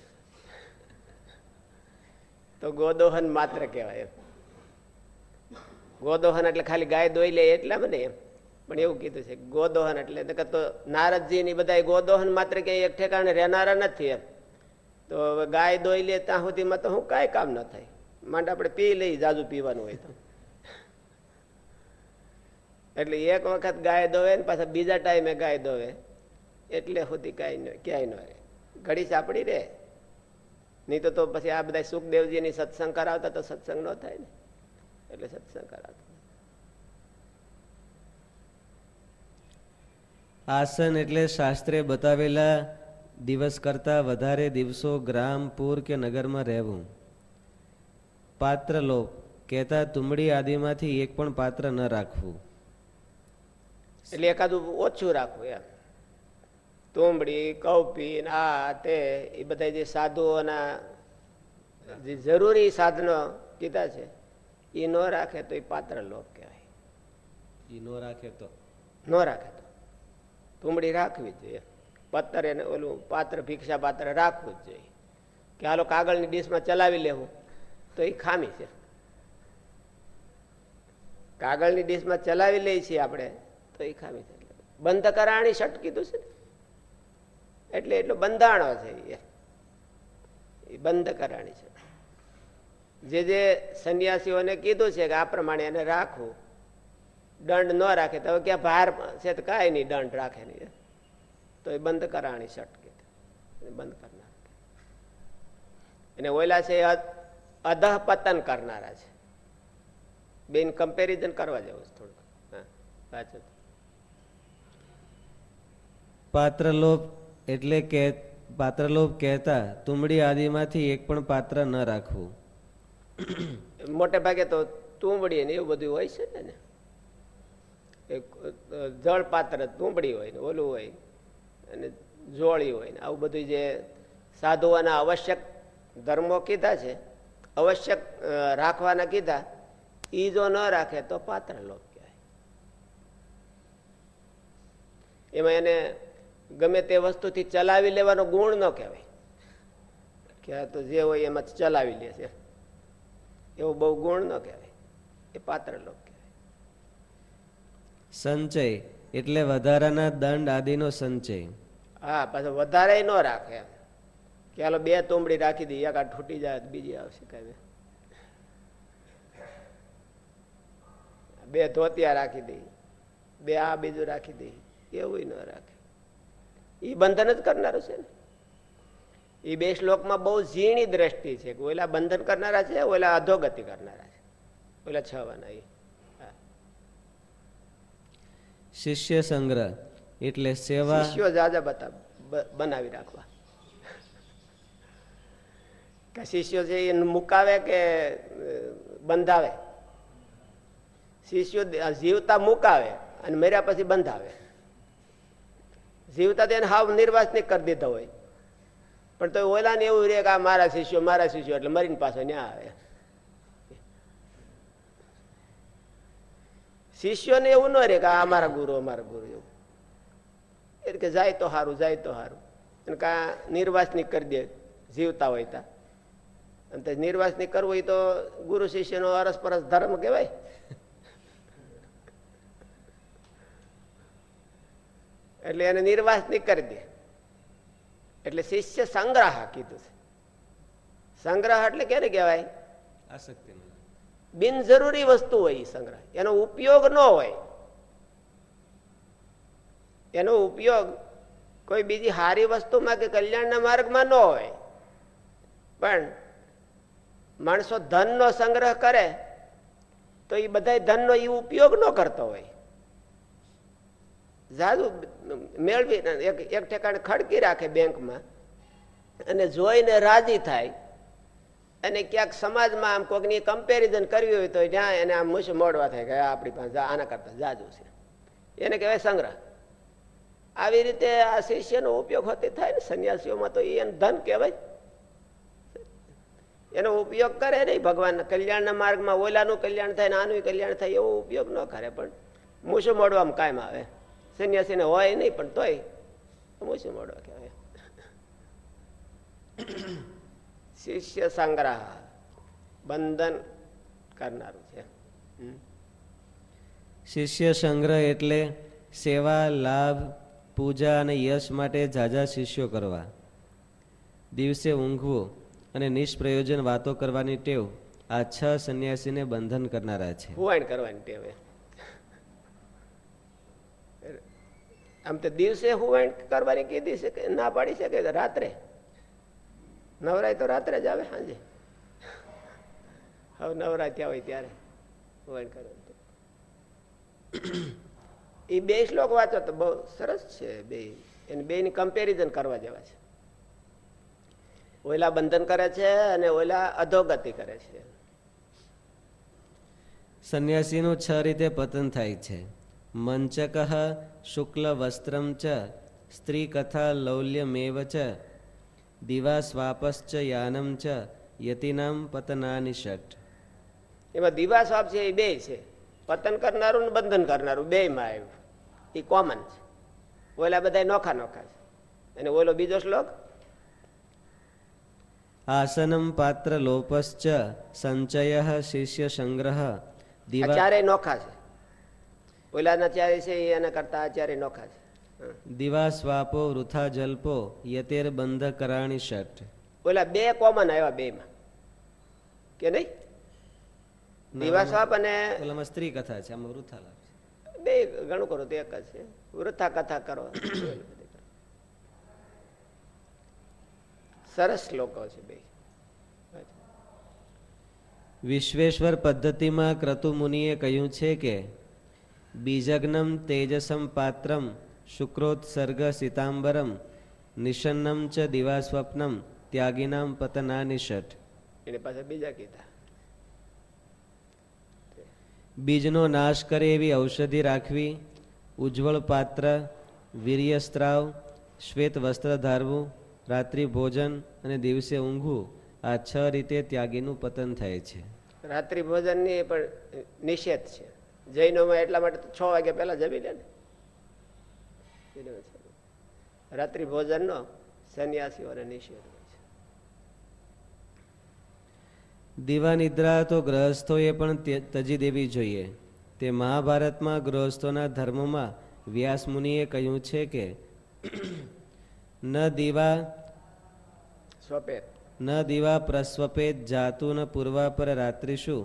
તો ગોદોહન માત્ર કહેવાય ગોદોહન એટલે ખાલી ગાય દોઈ લે એટલે મને એમ. પણ એવું કીધું છે ગોદોહન એટલે તો નારદજી ની બધા ગોદોહન માત્ર ક્યાંય એક ઠેકાણે રહેનારા નથી એમ. તો ગાય દોઈ લે ત્યાં સુધીમાં તો હું કાંઈ કામ ન થાય. માંડ આપણે પી લઈ જાજુ પીવાનું હોય તો. એટલે એક વખત ગાય દોવે ને પાછા બીજા ટાઈમે ગાય દોવે. એટલે સુધી કાંઈ ક્યાંય ન રહે. ઘડી સાપડી રે નહીં તો પછી આ બધા સુખદેવજીની સત્સંગ કરાવતા તો સત્સંગ ન થાય ને. એટલે સત્સંગ કરાવતા. આસન એટલે શાસ્ત્રે બતાવેલા દિવસ કરતા વધારે દિવસો ગ્રામ પૂર કે નગરમાં રહેવું. પાત્ર લોપ કહેતા તુમડી આદિમાંથી એક પણ પાત્ર ન રાખવું. એટલે એકાદું ઓછું રાખવું એમ. તુંબડી કૌપી આ તે એ બધા જે સાધુઓના જે જરૂરી સાધનો કીધા છે એ ન રાખે તો એ પાત્ર લોક કહેવાય. એ ન રાખે તો? ન રાખે તો. તુંબડી રાખવી જોઈએ. પત્તર એને ઓલું પાત્ર ભિક્ષા પાત્ર રાખવું જ જોઈએ. કે હાલો કાગળની ડીશમાં ચલાવી લેવું તો એ ખામી છે. કાગળની ડીશમાં ચલાવી લઈએ છીએ આપણે તો એ ખામી છે. બંધ કરાણી શટ કીધું છે ને? એટલે એટલો બંધાણો છે એ. બંધ કરાણી છે. જે જે સંન્યાસીઓને કીધું છે કે આ પ્રમાણે એને રાખવું દંડ ન રાખે તો ક્યાં ભાર છે તો કાંઈ નહીં, દંડ રાખે નહીં. તો એ બંધ કરાણી શટ કીધું બંધ કરનાર. અને ઓલા છે અધઃ પતન કરનારા છે. બેન કમ્પેરિઝન કરવા જેવું છે થોડુંક. હા પાછું પાત્રલોપ એટલે કે પાત્રલોપ કહેતા, તુંબડી આદિમાંથી એક પણ પાત્ર ન રાખવું. મોટે ભાગે તો તુંબડી ને એવું બધું હોય છે ને? જળ પાત્ર, તુંબડી હોય ને, ઓલું હોય, અને જોળી હોય ને, આવું બધું જે સાધુઓના આવશ્યક ધર્મો કીધા છે, આવશ્યક રાખવાના કીધા એ જો ન રાખે તો પાત્ર લોભ કહેવાય. એમાં એને ગમે તે વસ્તુથી ચલાવી લેવાનો ગુણ ન કહેવાય. કે તો જે હોય એમાં ચલાવી લે છે. એવો બહુ ગુણ ન કહેવાય. એ પાત્ર લોક કહેવાય. સંચય એટલે વધારાના દંડ આદિનો સંચય. હા પાછો વધારે ન રાખે કે હાલો બે તુંબડી રાખી દઈએ એક આ તૂટી જાય બીજી આવશે કઈ બે ધોતિયા રાખી દઈ બે આ બીજું રાખી દઈ એવું ન રાખે. એ બંધન જ કરનારું છે ને. એ બે શ્લોકમાં બહુ ઝીણી દ્રષ્ટિ છે કે ઓલા બંધન કરનારા છે ઓલા અધોગતિ કરનારા છે. ઓલા છ વાના એ શિષ્ય સંગ્રહ એટલે સેવા શિષ્યો જાજા બતા બનાવી રાખવા. કે શિષ્યો છે એ મુકાવે કે બંધાવે? શિષ્યો જીવતા મુકાવે અને મર્યા પછી બંધાવે. જીવતા તેને હાવ નિર્વાસનિક કરી દીધા હોય. પણ તો ઓલા ને એવું રે કે આ મારા શિષ્યો મારા શિષ્યો, એટલે મરીને પાછો ન્યા આવે. શિષ્યોને એવું ન રે કે આ અમારા ગુરુ અમારા ગુરુ એવું. એટલે કે જાય તો સારું જાય તો સારું અને કા નિર્વાસનિક કરી દે, જીવતા હોય તા. અને તે નિર્વાસનિક કરવું હોય તો ગુરુ શિષ્યનો અરસ પરસ ધર્મ કહેવાય. એટલે એને નિર્વાસની કરી દે. એટલે શિષ્ય સંગ્રહ કીધું છે. સંગ્રહ એટલે કેને કહેવાય? આસક્તિ બિનજરૂરી વસ્તુ હોય સંગ્રહ. એનો ઉપયોગ ન હોય. એનો ઉપયોગ કોઈ બીજી સારી વસ્તુમાં કે કલ્યાણના માર્ગમાં ન હોય. પણ માણસો ધનનો સંગ્રહ કરે તો એ બધા ધનનો એ ઉપયોગ ન કરતો હોય. જાદુ મેળવી એક એક ઠેકાણે ખડકી રાખે બેંકમાં અને જોઈને રાજી થાય. અને ક્યાંક સમાજમાં આમ કોઈકની કમ્પેરિઝન કરવી હોય તો જ્યાં એને આમ મુશ મોડવા થાય કે આપણી પાસે આના કરતા જાજુ છે. એને કહેવાય સંગ્રહ. આવી રીતે આ શિષ્યનો ઉપયોગ હોતી થાય ને, સંન્યાસીઓમાં તો એને ધન કહેવાય. એનો ઉપયોગ કરે નહીં ભગવાનના કલ્યાણના માર્ગમાં ઓલાનું કલ્યાણ થાય ને આનું કલ્યાણ થાય એવો ઉપયોગ ન કરે, પણ મૂછું મોડવામાં કાયમ આવે. સંન્યાસીને હોય નહીં પણ તોય ઓછું મળવા કહેવાય. શિષ્ય સંગ્રહ બંધન કરનારું છે. શિષ્ય સંગ્રહ એટલે સેવા લાભ પૂજા અને યશ માટે ઝાઝા શિષ્યો કરવા. દિવસે ઊંઘવું અને નિષ્પ્રયોજન વાતો કરવાની ટેવ આ છ સંન્યાસીને બંધન કરનારા છે. હુવાણ કરવાની ટેવ આમ તો દિવસે હુવાણ કરવાની કીધી છે ના પાડી શકે રાત્રે. નવરાય તો રાત્રે જ આવે સાંજે. હવે નવરાય ત્યાં હોય ત્યારે હુવાણ કરવાની એ બે શ્લોક વાંચો તો બહુ સરસ છે બે. એને બે ની કમ્પેરિઝન કરવા જેવા છે. ઓલા બંધન કરે છે અને ઓલા અધોગતિ કરે છે. સંન્યાસીનું છ રીતે પતન થાય છે. મંચક શુક્લ વસ્ત્રમ ચ સ્ત્રી કથા લૌલ્યમેવ ચ દિવા સ્વાપશ્ચ યાનમ ચ યતિનામ પતનાની ષટ એમાં દિવાસ્વાપ છે એ બે છે. પતન કરનારું ને બંધન કરનારું બે માં આવ્યું. એ કોમન છે. ઓલા બધા નોખા નોખા છે. અને ઓલો બીજો શ્લોક? આસનમ પાત્ર લોપશ્ચ સંચય શિષ્ય સંગ્રહ ચારેય નોખા છે. ઓલાના ચારે છે એના કરતા આ નોખા છે. દિવા સ્વાપો વૃથા જલ્પો યતેર બંધ કરાણી શટ. ઓલા બે કોમન આવ્યા બે માં કે નહીં? દિવા સ્વાપ અને ઓલામાં સ્ત્રી કથા છે આમાં વૃથા લાગશે બે ઘણું કરો તો એક જ છે. વૃથા કથા કરો. સરસ શ્લોકો છે બે. વિશ્વેશ્વર પદ્ધતિમાં ક્રતુમુનિએ કહ્યું છે કે બીજગ્નમ તેજસમ પાત્રમ શુક્રોત્સર્ગ સીતાંબરમ નિષન્નમ ચ દિવાસ્વપ્નમ ત્યાગીનામ પતનાનિષટ એની પાછા બીજા કીધા. બીજનો નાશ કરે એવી ઔષધિ રાખવી ઉજ્જવળ પાત્ર વીર્યસ્ત્રાવ શ્વેત વસ્ત્ર ધારવું રાત્રિ ભોજન અને દિવસે ઊંઘવું આ છ રીતે ત્યાગીનું પતન થાય છે. રાત્રિ ભોજનની પણ નિષેધ છે. જૈનોમાં એટલા માટે છ વાગે પહેલા જમી લે ને. રાત્રિ ભોજનનો સંન્યાસીઓને નિષેધ દીવા નિદ્રા તો ગ્રહસ્થોએ પણ તજી દેવી જોઈએ. તે મહાભારતમાં ગૃહસ્થોના ધર્મમાં વ્યાસ મુનિએ કહ્યું છે કે ન દીવા સ્વપેત. ન દીવા પ્રસ્વપેત જાતુ ન પૂર્વા પર રાત્રિષુ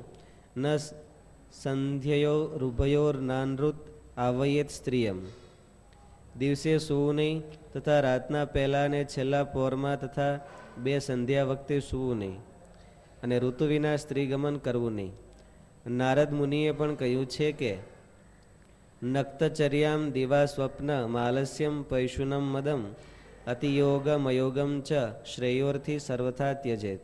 ન સંધ્યયો રૂભયોર નાનૃત આવયેત સ્ત્રીયમ. દિવસે સૂવું નહીં તથા રાતના પહેલા અને છેલ્લા પોરમાં તથા બે સંધ્યા વખતે સૂવું નહીં અને ઋતુ વિના સ્ત્રીગમન કરવું નહીં. નારદ મુનિએ પણ કહ્યું છે કે, નક્તચર્યામ દિવા સ્વપ્ન માલસ્યમ પૈશુનમ મદમ અતિયોગમ અયોગમ ચ શ્રેયોર્થી સર્વથા ત્યજેત.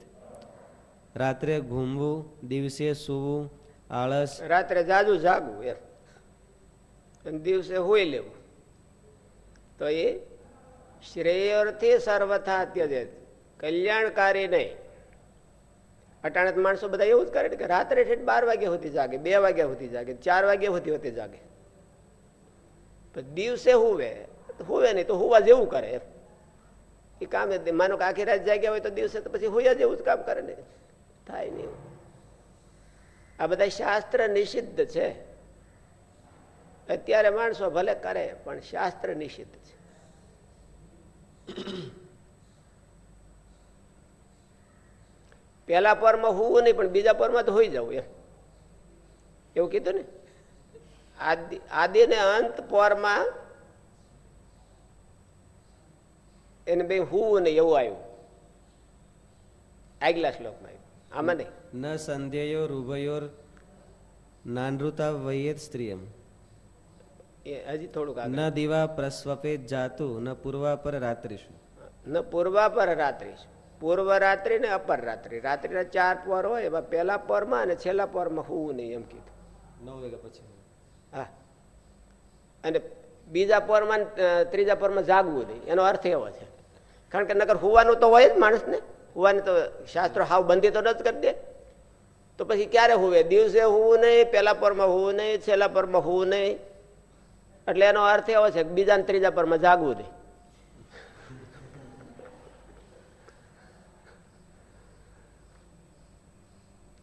રાત્રે ઘૂમવું, દિવસે સૂવું આળસ. રાત્રે જાજુ જાગવું એમ. દિવસે હોઈ લેવું. તો એ શ્રેયરથી સર્વથા ત્યજે. કલ્યાણકારી નહીં. અટાણે માણસો બધા એવું જ કરે કે રાત્રે ઠેઠ બાર વાગ્યા સુધી જાગે, બે વાગ્યા સુધી જાગે, ચાર વાગ્યા સુધી હોતી જાગે. પણ દિવસે હુવે હુવે નહીં તો હુવા જેવું કરે એ કામ માનો કે આખી રાત જાગ્યા હોય તો દિવસે તો પછી હુયા જેવું જ કામ કરે ને. થાય નહીં. આ બધા શાસ્ત્ર નિષિદ્ધ છે. અત્યારે માણસો ભલે કરે, પણ શાસ્ત્ર નિષિદ્ધ છે. પેલા પરમાં હોવું નહીં, પણ બીજા પરમાં તો હોઈ જવું એમ. એવું કીધું ને? આદિ આદિ ને અંત પરમાં એને બે હોવું નહીં એવું આવ્યું. આગલા શ્લોકમાં આવ્યું. આમાં નહીં. ન સંધ્યયો રૂભયોર નાનૃતા વૈયેત સ્ત્રીયમ. એ હજી થોડુંક ન દીવા પ્રસ્વપે જાતુ ન પૂર્વા પર રાત્રિશું ન પૂર્વા પર રાત્રિશું પૂર્વ રાત્રિ ને અપર રાત્રિ. રાત્રિના ચાર પર હોય એમાં પહેલા પરમાં અને છેલ્લા પરમાં હોવું નહીં એમ કીધું. નવ વાગ્યા પછી. હા. અને બીજા પરમાં ત્રીજા પરમાં જાગવું નહીં. એનો અર્થ એવો છે. કારણ કે નગર હોવાનું તો હોય જ માણસને. હોવાની તો શાસ્ત્રો હાવ બંધી તો ન જ કરી દે. તો પછી ક્યારે હોવે? દિવસે હોવું નહીં, પહેલા પરમાં હોવું નહીં, છેલ્લા પરમાં હોવું નહીં. એટલે એનો અર્થ એવો છે કે બીજા ને ત્રીજા પરમાં જાગવું નહીં.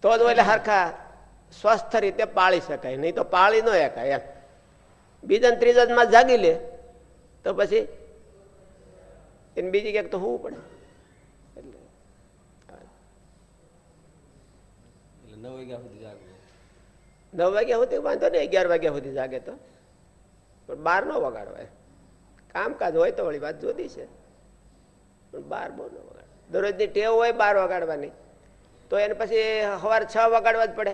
તો જ એટલે હરખા સ્વસ્થ રીતે પાળી શકાય, નહીં તો પાળી ન શકાય એમ. બીજા ને ત્રીજા માં જાગી લે, તો પછી એને બીજી ક્યાંક તો હોવું પડે એટલે એટલે નવ વાગ્યા સુધી જાગવું નવ વાગ્યા સુધી વાંધો નહીં, અગિયાર વાગ્યા સુધી જાગે તો. પણ બાર ન વગાડવાય. કામકાજ હોય તો વળી વાત જોતી છે. પણ બાર બહુ ન વગાડ દરરોજની ટેવ હોય બાર વગાડવાની. તો એને પછી સવારે છ વગાડવા જ પડે.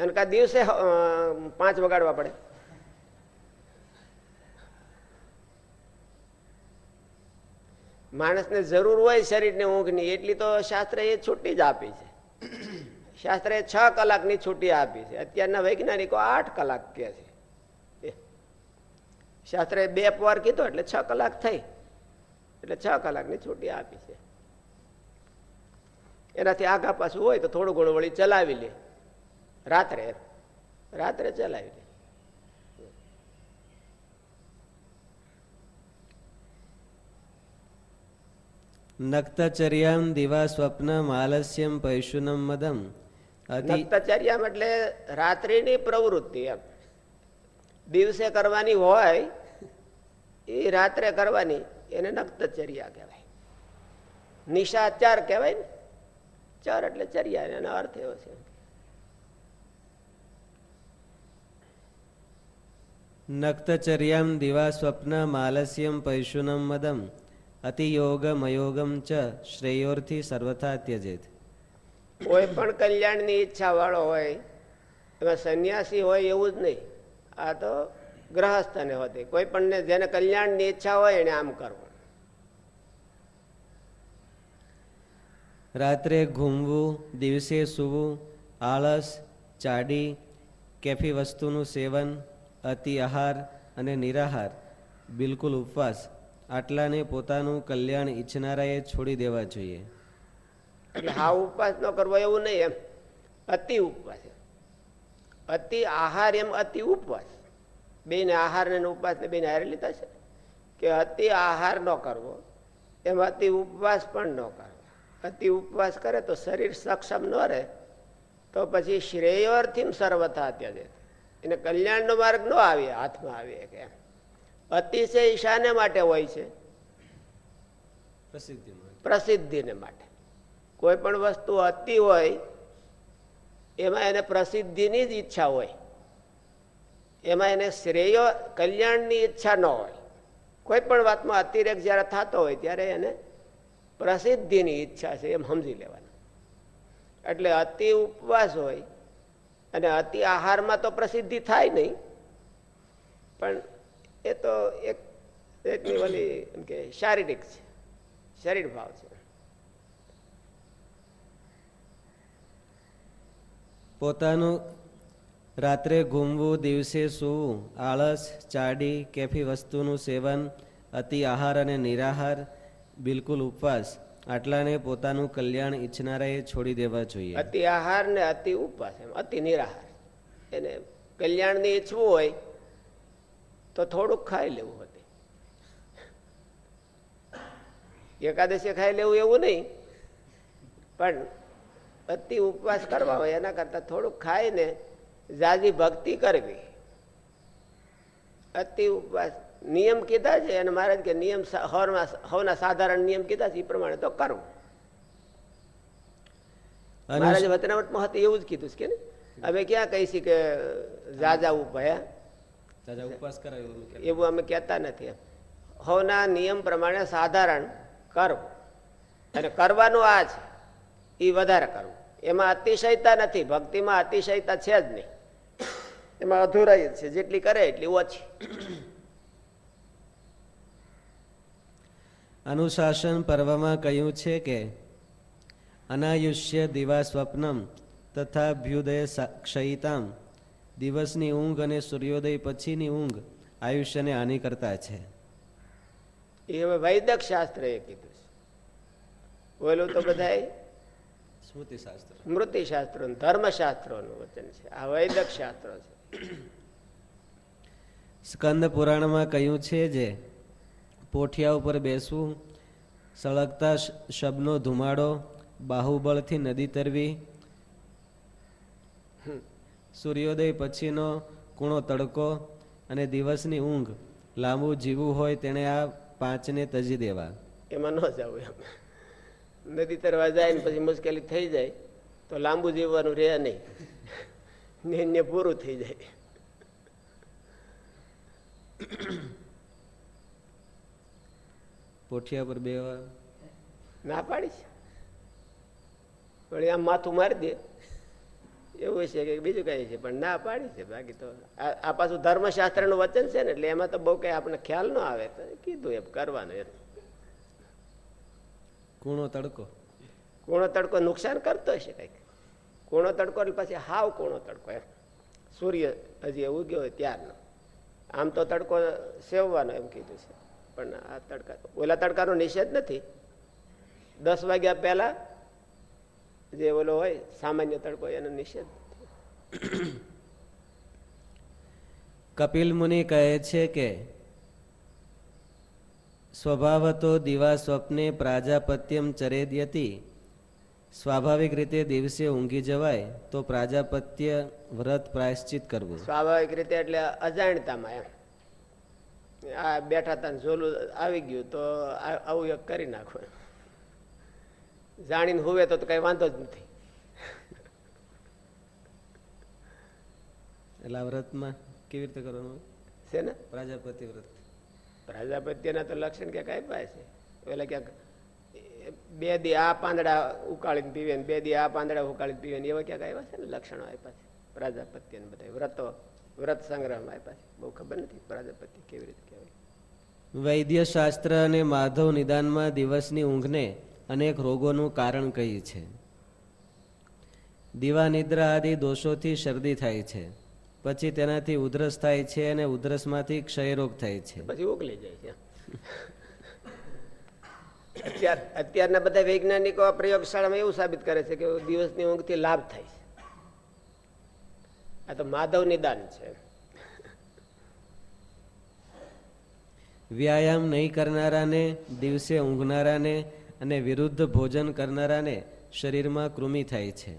અને કા દિવસે પાંચ વગાડવા પડે. માણસને જરૂર હોય શરીરને ઊંઘની, એટલી તો શાસ્ત્રએ છૂટી જ આપી છે. શાસ્ત્રએ છ કલાકની છૂટી આપી છે. અત્યારના વૈજ્ઞાનિકો આઠ કલાક કે છે. શાસ્ત્રએ બે પવાર કીધો એટલે છ કલાક થઈ. એટલે છ કલાકની છૂટી આપી છે. એનાથી આગા પાછું હોય તો થોડું ઘણું વળી ચલાવી લે. રાત્રે રાત્રે ચલાવી લે. નક્તચર્યામ દિવા સ્વપ્ન માલસ્યમ પૈશુનમ મદમ નક્તચર્યામ એટલે રાત્રિની પ્રવૃત્તિ એમ. દિવસે કરવાની હોય એ રાત્રે કરવાની એને નક્તચર્યા કહેવાય. નિશાચાર કહેવાય ને. ચાર એટલે ચર્યા એનો અર્થ એવો છે. નક્તચર્યામ દિવા સ્વપ્ન માલસ્યમ પૈશુનમ મદમ. અતિયોગમ અયોગમ ચ શ્રેયોરથી સર્વથા ત્યજેત કોઈ પણ કલ્યાણની ઈચ્છા વાળો હોય એમાં સંન્યાસી હોય એવું જ નહીં. આ તો ગ્રહસ્થને હોતી. કોઈ પણ જેને કલ્યાણની ઈચ્છા હોય એને આમ કરવું. રાત્રે ઘૂમવું દિવસે સૂવું આળસ ચાડી કેફી વસ્તુનું સેવન અતિ આહાર અને નિરાહાર બિલકુલ ઉપવાસ આટલાને પોતાનું કલ્યાણ ઈચ્છનારાએ છોડી દેવા જોઈએ. એટલે હા ઉપવાસ ન કરવો એવું નહીં એમ. અતિ ઉપવાસ. અતિ આહાર એમ અતિ ઉપવાસ. બેને ઉપવાસ ને બેને હારે લીધા છે કે અતિ આહાર ન કરવો, એમ અતિ ઉપવાસ પણ ન કરવો. અતિ ઉપવાસ કરે તો શરીર સક્ષમ ન રહે, તો પછી શ્રેયોર્થી સર્વથા અત્યારે એને કલ્યાણનો માર્ગ ન આવે, હાથમાં આવે કે અતિશય ઈશાને માટે હોય છે. પ્રસિદ્ધિને માટે. કોઈ પણ વસ્તુ અતિ હોય એમાં એને પ્રસિદ્ધિની જ ઈચ્છા હોય. એમાં એને શ્રેય કલ્યાણની ઈચ્છા ન હોય. કોઈ પણ વાતમાં અતિરેક જ્યારે થતો હોય ત્યારે એને પ્રસિદ્ધિની ઈચ્છા છે એમ સમજી લેવાનું. એટલે અતિ ઉપવાસ હોય અને અતિ આહારમાં તો પ્રસિદ્ધિ થાય નહીં પણ એ તો એક એકની ઓલી એમ કે શારીરિક છે. શરીર ભાવ છે. પોતાનું રાત્રે ઘૂમવું દિવસે સૂવું આળસ ચાડી કેફી વસ્તુનું સેવન અતિ આહાર અને નિરાહાર બિલકુલ ઉપવાસ આટલાને પોતાનું કલ્યાણ ઈચ્છનારાએ છોડી દેવા જોઈએ. અતિ આહાર ને અતિ ઉપવાસ એમ અતિ નિરાહાર. એને કલ્યાણને ઈચ્છવું હોય તો થોડુંક ખાઈ લેવું હતું. એકાદશી ખાઈ લેવું એવું નહીં પણ અતિ ઉપવાસ કરવા હોય એના કરતા થોડુંક ખાઈને જાજી ભક્તિ કરવી. અતિ ઉપવાસ. નિયમ કીધા છે અને મહારાજ કે નિયમ હવના સાધારણ નિયમ કીધા છે એ પ્રમાણે તો કરવું મહારાજ વતનાવટમાં હતું એવું જ કીધું છે કે અમે ક્યાં કહીશી કે જાજા ઉપાયા ઉપવાસ એવું અમે કહેતા નથી હવના નિયમ પ્રમાણે સાધારણ કરવું અને કરવાનું આ છે. એ વધારે કરવું. એમાં અતિશયતા નથી. ભક્તિમાં અતિશયતા છે જ નહીં. એમાં અધૂરાઈ છે. જેટલી કરે એટલી ઓછી. અનુશાસન પર્વમાં કહ્યું છે કે અનાયુષ્ય દિવા સ્વપ્નમ તથા ભ્યુદય ક્ષયિતામ દિવસની ઊંઘ અને સૂર્યોદય પછીની ઊંઘ આયુષ્યને હાનિ કરતા છે. એ હવે વૈદક શાસ્ત્ર એ કીધું છે. ઓલું તો બધા સ્મૃતિ શાસ્ત્ર ધર્મશાસ્ત્રોનું વચન છે. આ વૈદક શાસ્ત્રો છે. સ્કંદ પુરાણમાં કહ્યું છે જે પોઠિયા ઉપર બેસવું સળગતા શબનો ધુમાડો બાહુબળથી નદી તરવી સૂર્યોદય પછીનો કૂણો તડકો અને દિવસની ઊંઘ. લાંબુ જીવવું હોય તેણે આ પાંચને તજી દેવા. એમાં ન જવું એમ. નદી તરવા જાય ને પછી મુશ્કેલી થઈ જાય તો લાંબુ જીવવાનું રહે નહીં. ને પૂરું થઈ જાય. પોઠિયા પર બે ના પાડી વળી પણ આમ માથું મારી દે. એવું છે કે બીજું કઈ છે પણ ના પાડી છે. બાકી તો આ પાછું ધર્મશાસ્ત્રનું વચન છે ને એટલે એમાં તો બહુ કઈ આપણે ખ્યાલ ન આવે. કીધું એમ કરવાનું એમ. કૂણો તડકો. કૂણો તડકો નુકસાન કરતો હશે કંઈક. કૂણો તડકો એટલે પછી હાવ કૂણો તડકો એમ. સૂર્ય હજી ઉગ્યો હોય ત્યારનો. આમ તો તડકો સેવવાનો એમ કીધું છે. પણ આ તડકા ઓલા તડકાનો નિષેધ નથી. દસ વાગ્યા પહેલા જે ઓલો હોય સામાન્ય તડકો એનો નિષેધ. કપિલ મુનિ કહે છે કે સ્વભાવતો દિવા સ્વપ્ને પ્રાજાપત્યમ ચરેદ્યતી. સ્વાભાવિક રીતે દિવસે ઊંઘી જવાય તો પ્રાજાપત્ય વ્રત પ્રાયશ્ચિત કરવું. સ્વાભાવિક રીતે એટલે અજાણતામાં એમ. આ બેઠા તા ઝોલું આવી ગયું તો આવું એક કરી નાખો જાણીને હોવે તો કઈ વાંધો જ નથી. એટલે આ વ્રતમાં કેવી રીતે કરવાનું? છે ને? પ્રજાપતિ વ્રત. પ્રજાપત્યના તો લક્ષણ ક્યાંક આપ્યા છે. એટલે ક્યાંક બે દી આ પાંદડા ઉકાળીને પીવે ને બે દી આ પાંદડા ઉકાળીને પીવે ને એવા ક્યાંક આવ્યા છે ને લક્ષણો આપ્યા છે. પ્રજાપત્યને બધા વ્રતો વ્રત સંગ્રહમાં આપ્યા છે. બહુ ખબર નથી પ્રજાપતિ કેવી રીતે કહેવાય. વૈદ્ય શાસ્ત્ર અને માધવ નિદાનમાં દિવસની ઊંઘને અનેક રોગોનું કારણ કહી છે. દીવાનિદ્રા આદિ દોષોથી શરદી થાય છે. પછી તેનાથી ઉધરસ થાય છે અને ઉધરસમાંથી ક્ષયરોગ થાય છે. પછી ઉકલી જાય છે. અત્યાર અત્યારના બધા વૈજ્ઞાનિકો આ પ્રયોગશાળામાં એવું સાબિત કરે છે કે દિવસની ઊંઘથી લાભ થાય છે. આ તો માધવ નિદાન છે. વ્યાયામ નહીં કરનારાને દિવસે ઊંઘનારાને અને વિરુદ્ધ ભોજન કરનારાને શરીરમાં કૃમિ થાય છે.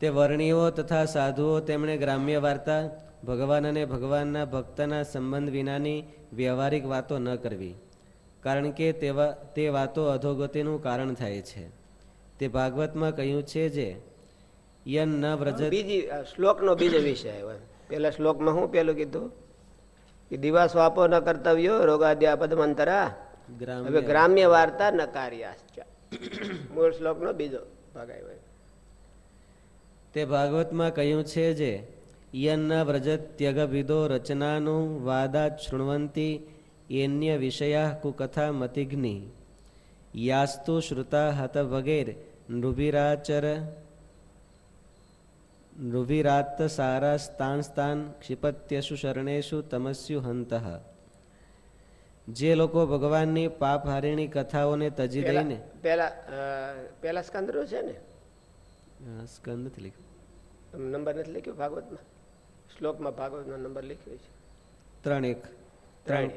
તે- વર્ણીઓ તથા સાધુઓ તેમણે ગ્રામ્ય વાર્તા ભગવાન અને ભગવાનના ભક્તના સંબંધ વિનાની વ્યવહારિક વાતો ન કરવી કારણ કે તેવા તે વાતો અધોગતિનું કારણ થાય છે. તે ભાગવતમાં કહ્યું છે જે યન ન વ્રજ બીજી શ્લોકનો બીજો વિષય આવ્યો. પેલા શ્લોકમાં શું પેલું કીધું? કે દિવાસો આપો ન કર્તવ્યો રોગાદ્યા પદમંતરા હવે ગ્રામ્ય વાર્તા નકાર્યાશ્ચ. મૂળ શ્લોકનો બીજો ભાગ આવ્યો. તે ભાગવતમાં કહ્યું છે જે યન્ન વ્રજત્યગવિદો રચનાનું વાદા શૃણવંતી એન્ય વિષયા કુકથા મતિગ્નિ યાસ્તુ શ્રુતા હત વગેર નૃભિરાચર નૃભિરાત સ્થાન ક્ષિપત્યસુ શરણેશુ તમસ્યુ હંત જે લોકો ભગવાનની પાપહારિણી કથાઓને તજી દઈને પેલા પેલા સ્કંદરો છે ને? સ્કંદ નથી લખ્યું. નંબર નથી લખ્યો ભાગવતમાં? શ્લોકમાં ભાગવતનો નંબર લખ્યો છે. ત્રણ એક. ત્રણ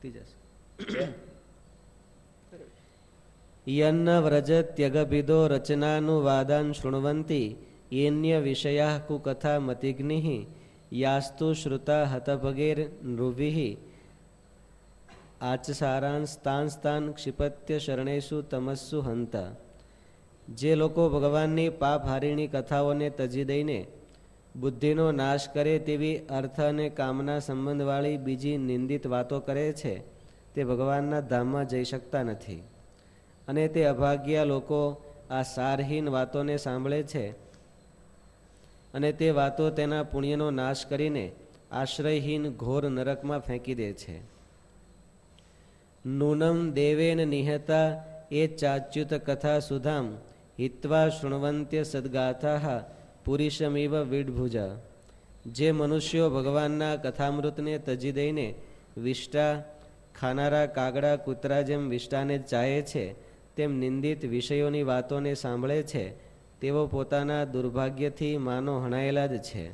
ત્રીજા યન્ન વ્રજ? યન્ન વ્રજત્યગભિદો રચનાનુવાદાન શૃણવંતી એન્ય વિષયા કુકથા મતિગ્નિ યાસ્તુ શ્રુતા હતભગેર નૃભિ સ્થાન ક્ષિપત્ય શરણેશુ તમસ્સુ હંત. જે લોકો ભગવાનની પાપહારિણી કથાઓને તજી દઈને બુદ્ધિનો નાશ કરે તેવી અર્થ અને કામના સંબંધવાળી બીજી નિંદિત વાતો કરે છે, તે ભગવાનના ધામમાં જઈ શકતા નથી. અને તે અભાગ્યા લોકો આ સારહીન વાતોને સાંભળે છે અને તે વાતો તેના પુણ્યનો નાશ કરીને આશ્રયહીન ઘોર નરકમાં ફેંકી દે છે. નૂનમ દેવેન નિહતા એ ચાચ્યુત કથા સુધામ હિત્વા શૃણવંત્ય સદગાથા પુરુષમિવ વિડભુજા. જે મનુષ્યો ભગવાનના કથામૃતને તજી દઈને વિષ્ટા, ખાનારા, કાગડા, કૂતરા જેમ વિષ્ટાને ચાહે છે, તેમ નિંદિત વિષયોની વાતોને સાંભળે છે તેઓ પોતાના દુર્ભાગ્યથી માનો હણાયેલા જ છે.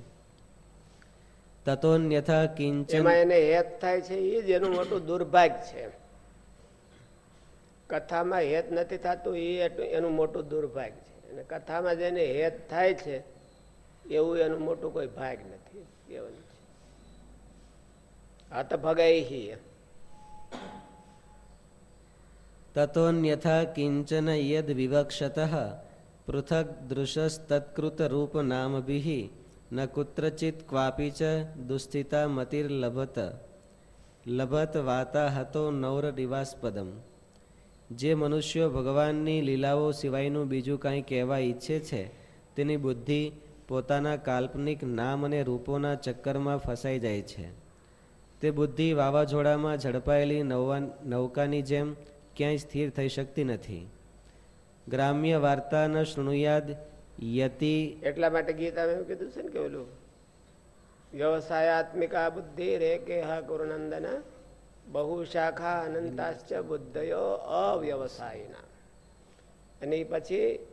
તતોન્યથા કિંચન એને હેત થાય છે એ જ એનું મોટું દુર્ભાગ્ય છે. કથામાં હેત નથી થતું એ એનું મોટું દુર્ભાગ્ય છે. અને કથામાં જેને હેત થાય છે એવું એનું મોટું કોઈ ભાગ નથી. એવું છે. હત ભગાઈ તતોન્યથા કિંચન યદ વિવક્ષત પૃથક દૃશસ્તત્કૃત રૂપ નામભિઃ ન કુત્રચિત ક્વાપી ચ દુસ્થિતા મતિર્લભત લભત વાતા હતો નૌર નિવાસપદમ જે મનુષ્યો ભગવાનની લીલાઓ સિવાયનું બીજું કાંઈ કહેવા ઈચ્છે છે તેની બુદ્ધિ પોતાના કાલ્પનિક નામ અને રૂપોના ચક્કરમાં ફસાઈ જાય છે તે બુદ્ધિ વાવાઝોડામાં ઝડપાયેલી નૌકાની જેમ ક્યાંય સ્થિર થઈ શકતી નથી ગ્રામ્ય વાર્તા ન શૃણુયાદ યતિ. એટલા માટે ગીતા એવું કીધું છે ને કે ઓલું વ્યવસાયાત્મિકા બુદ્ધિ રે કે હા ગુરુનંદન બહુ શાખા અનંતાશ્ચ બુદ્ધયો અવ્યવસાયના. અને પછી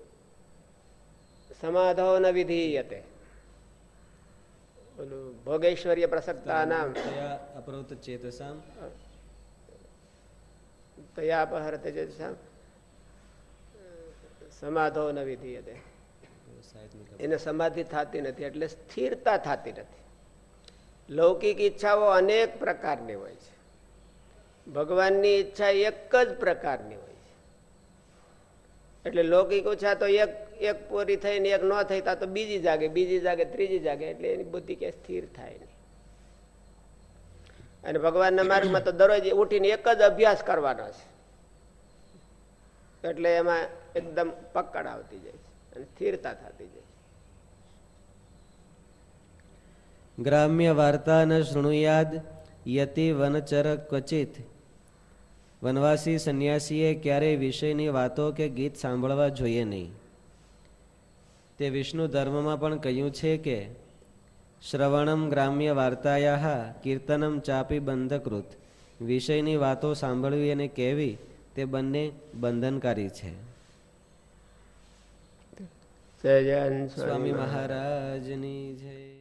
સમાધો ન વિધીયતે. ઓલું ભોગેશ્વર્ય પ્રસક્તા નામ તયા અપ્રવૃત્ત ચેતસામ. તયાપહરતે જે સમાધો ન વિધીયતે એને સમાધિ થતી નથી, એટલે સ્થિરતા થતી નથી. લૌકિક ઈચ્છાઓ અનેક પ્રકારની હોય છે. ભગવાનની ઈચ્છા એક જ પ્રકારની હોય છે. એટલે લૌકિક ઈચ્છા તો એક એક પૂરી થઈને એક ન થઈ, તા બીજી જાગે બીજી જાગે, ત્રીજી જાગે, એટલે એની બુદ્ધિ કે સ્થિર થાય નહીં. અને ભગવાનના માર્ગમાં તો દરરોજ ઉઠીને એક જ અભ્યાસ કરવાનો છે. એટલે એમાં એકદમ પકડ આવતી જાય અને સ્થિરતા થતી જાય ગ્રામ્ય વાર્તા શૃણુયાદ યતિ વનચર ક્વચિત. વનવાસી સંન્યાસીએ ક્યારેય વિષયની વાતો કે ગીત સાંભળવા જોઈએ નહીં. તે વિષ્ણુ ધર્મમાં પણ કહ્યું છે કે, શ્રવણમ ગ્રામ્ય વાર્તાયા કીર્તનમ ચાપી બંધકૃત. વિષયની વાતો સાંભળવી અને કહેવી તે બંને બંધનકારી છે. સહજાન સ્વામી મહારાજની જય.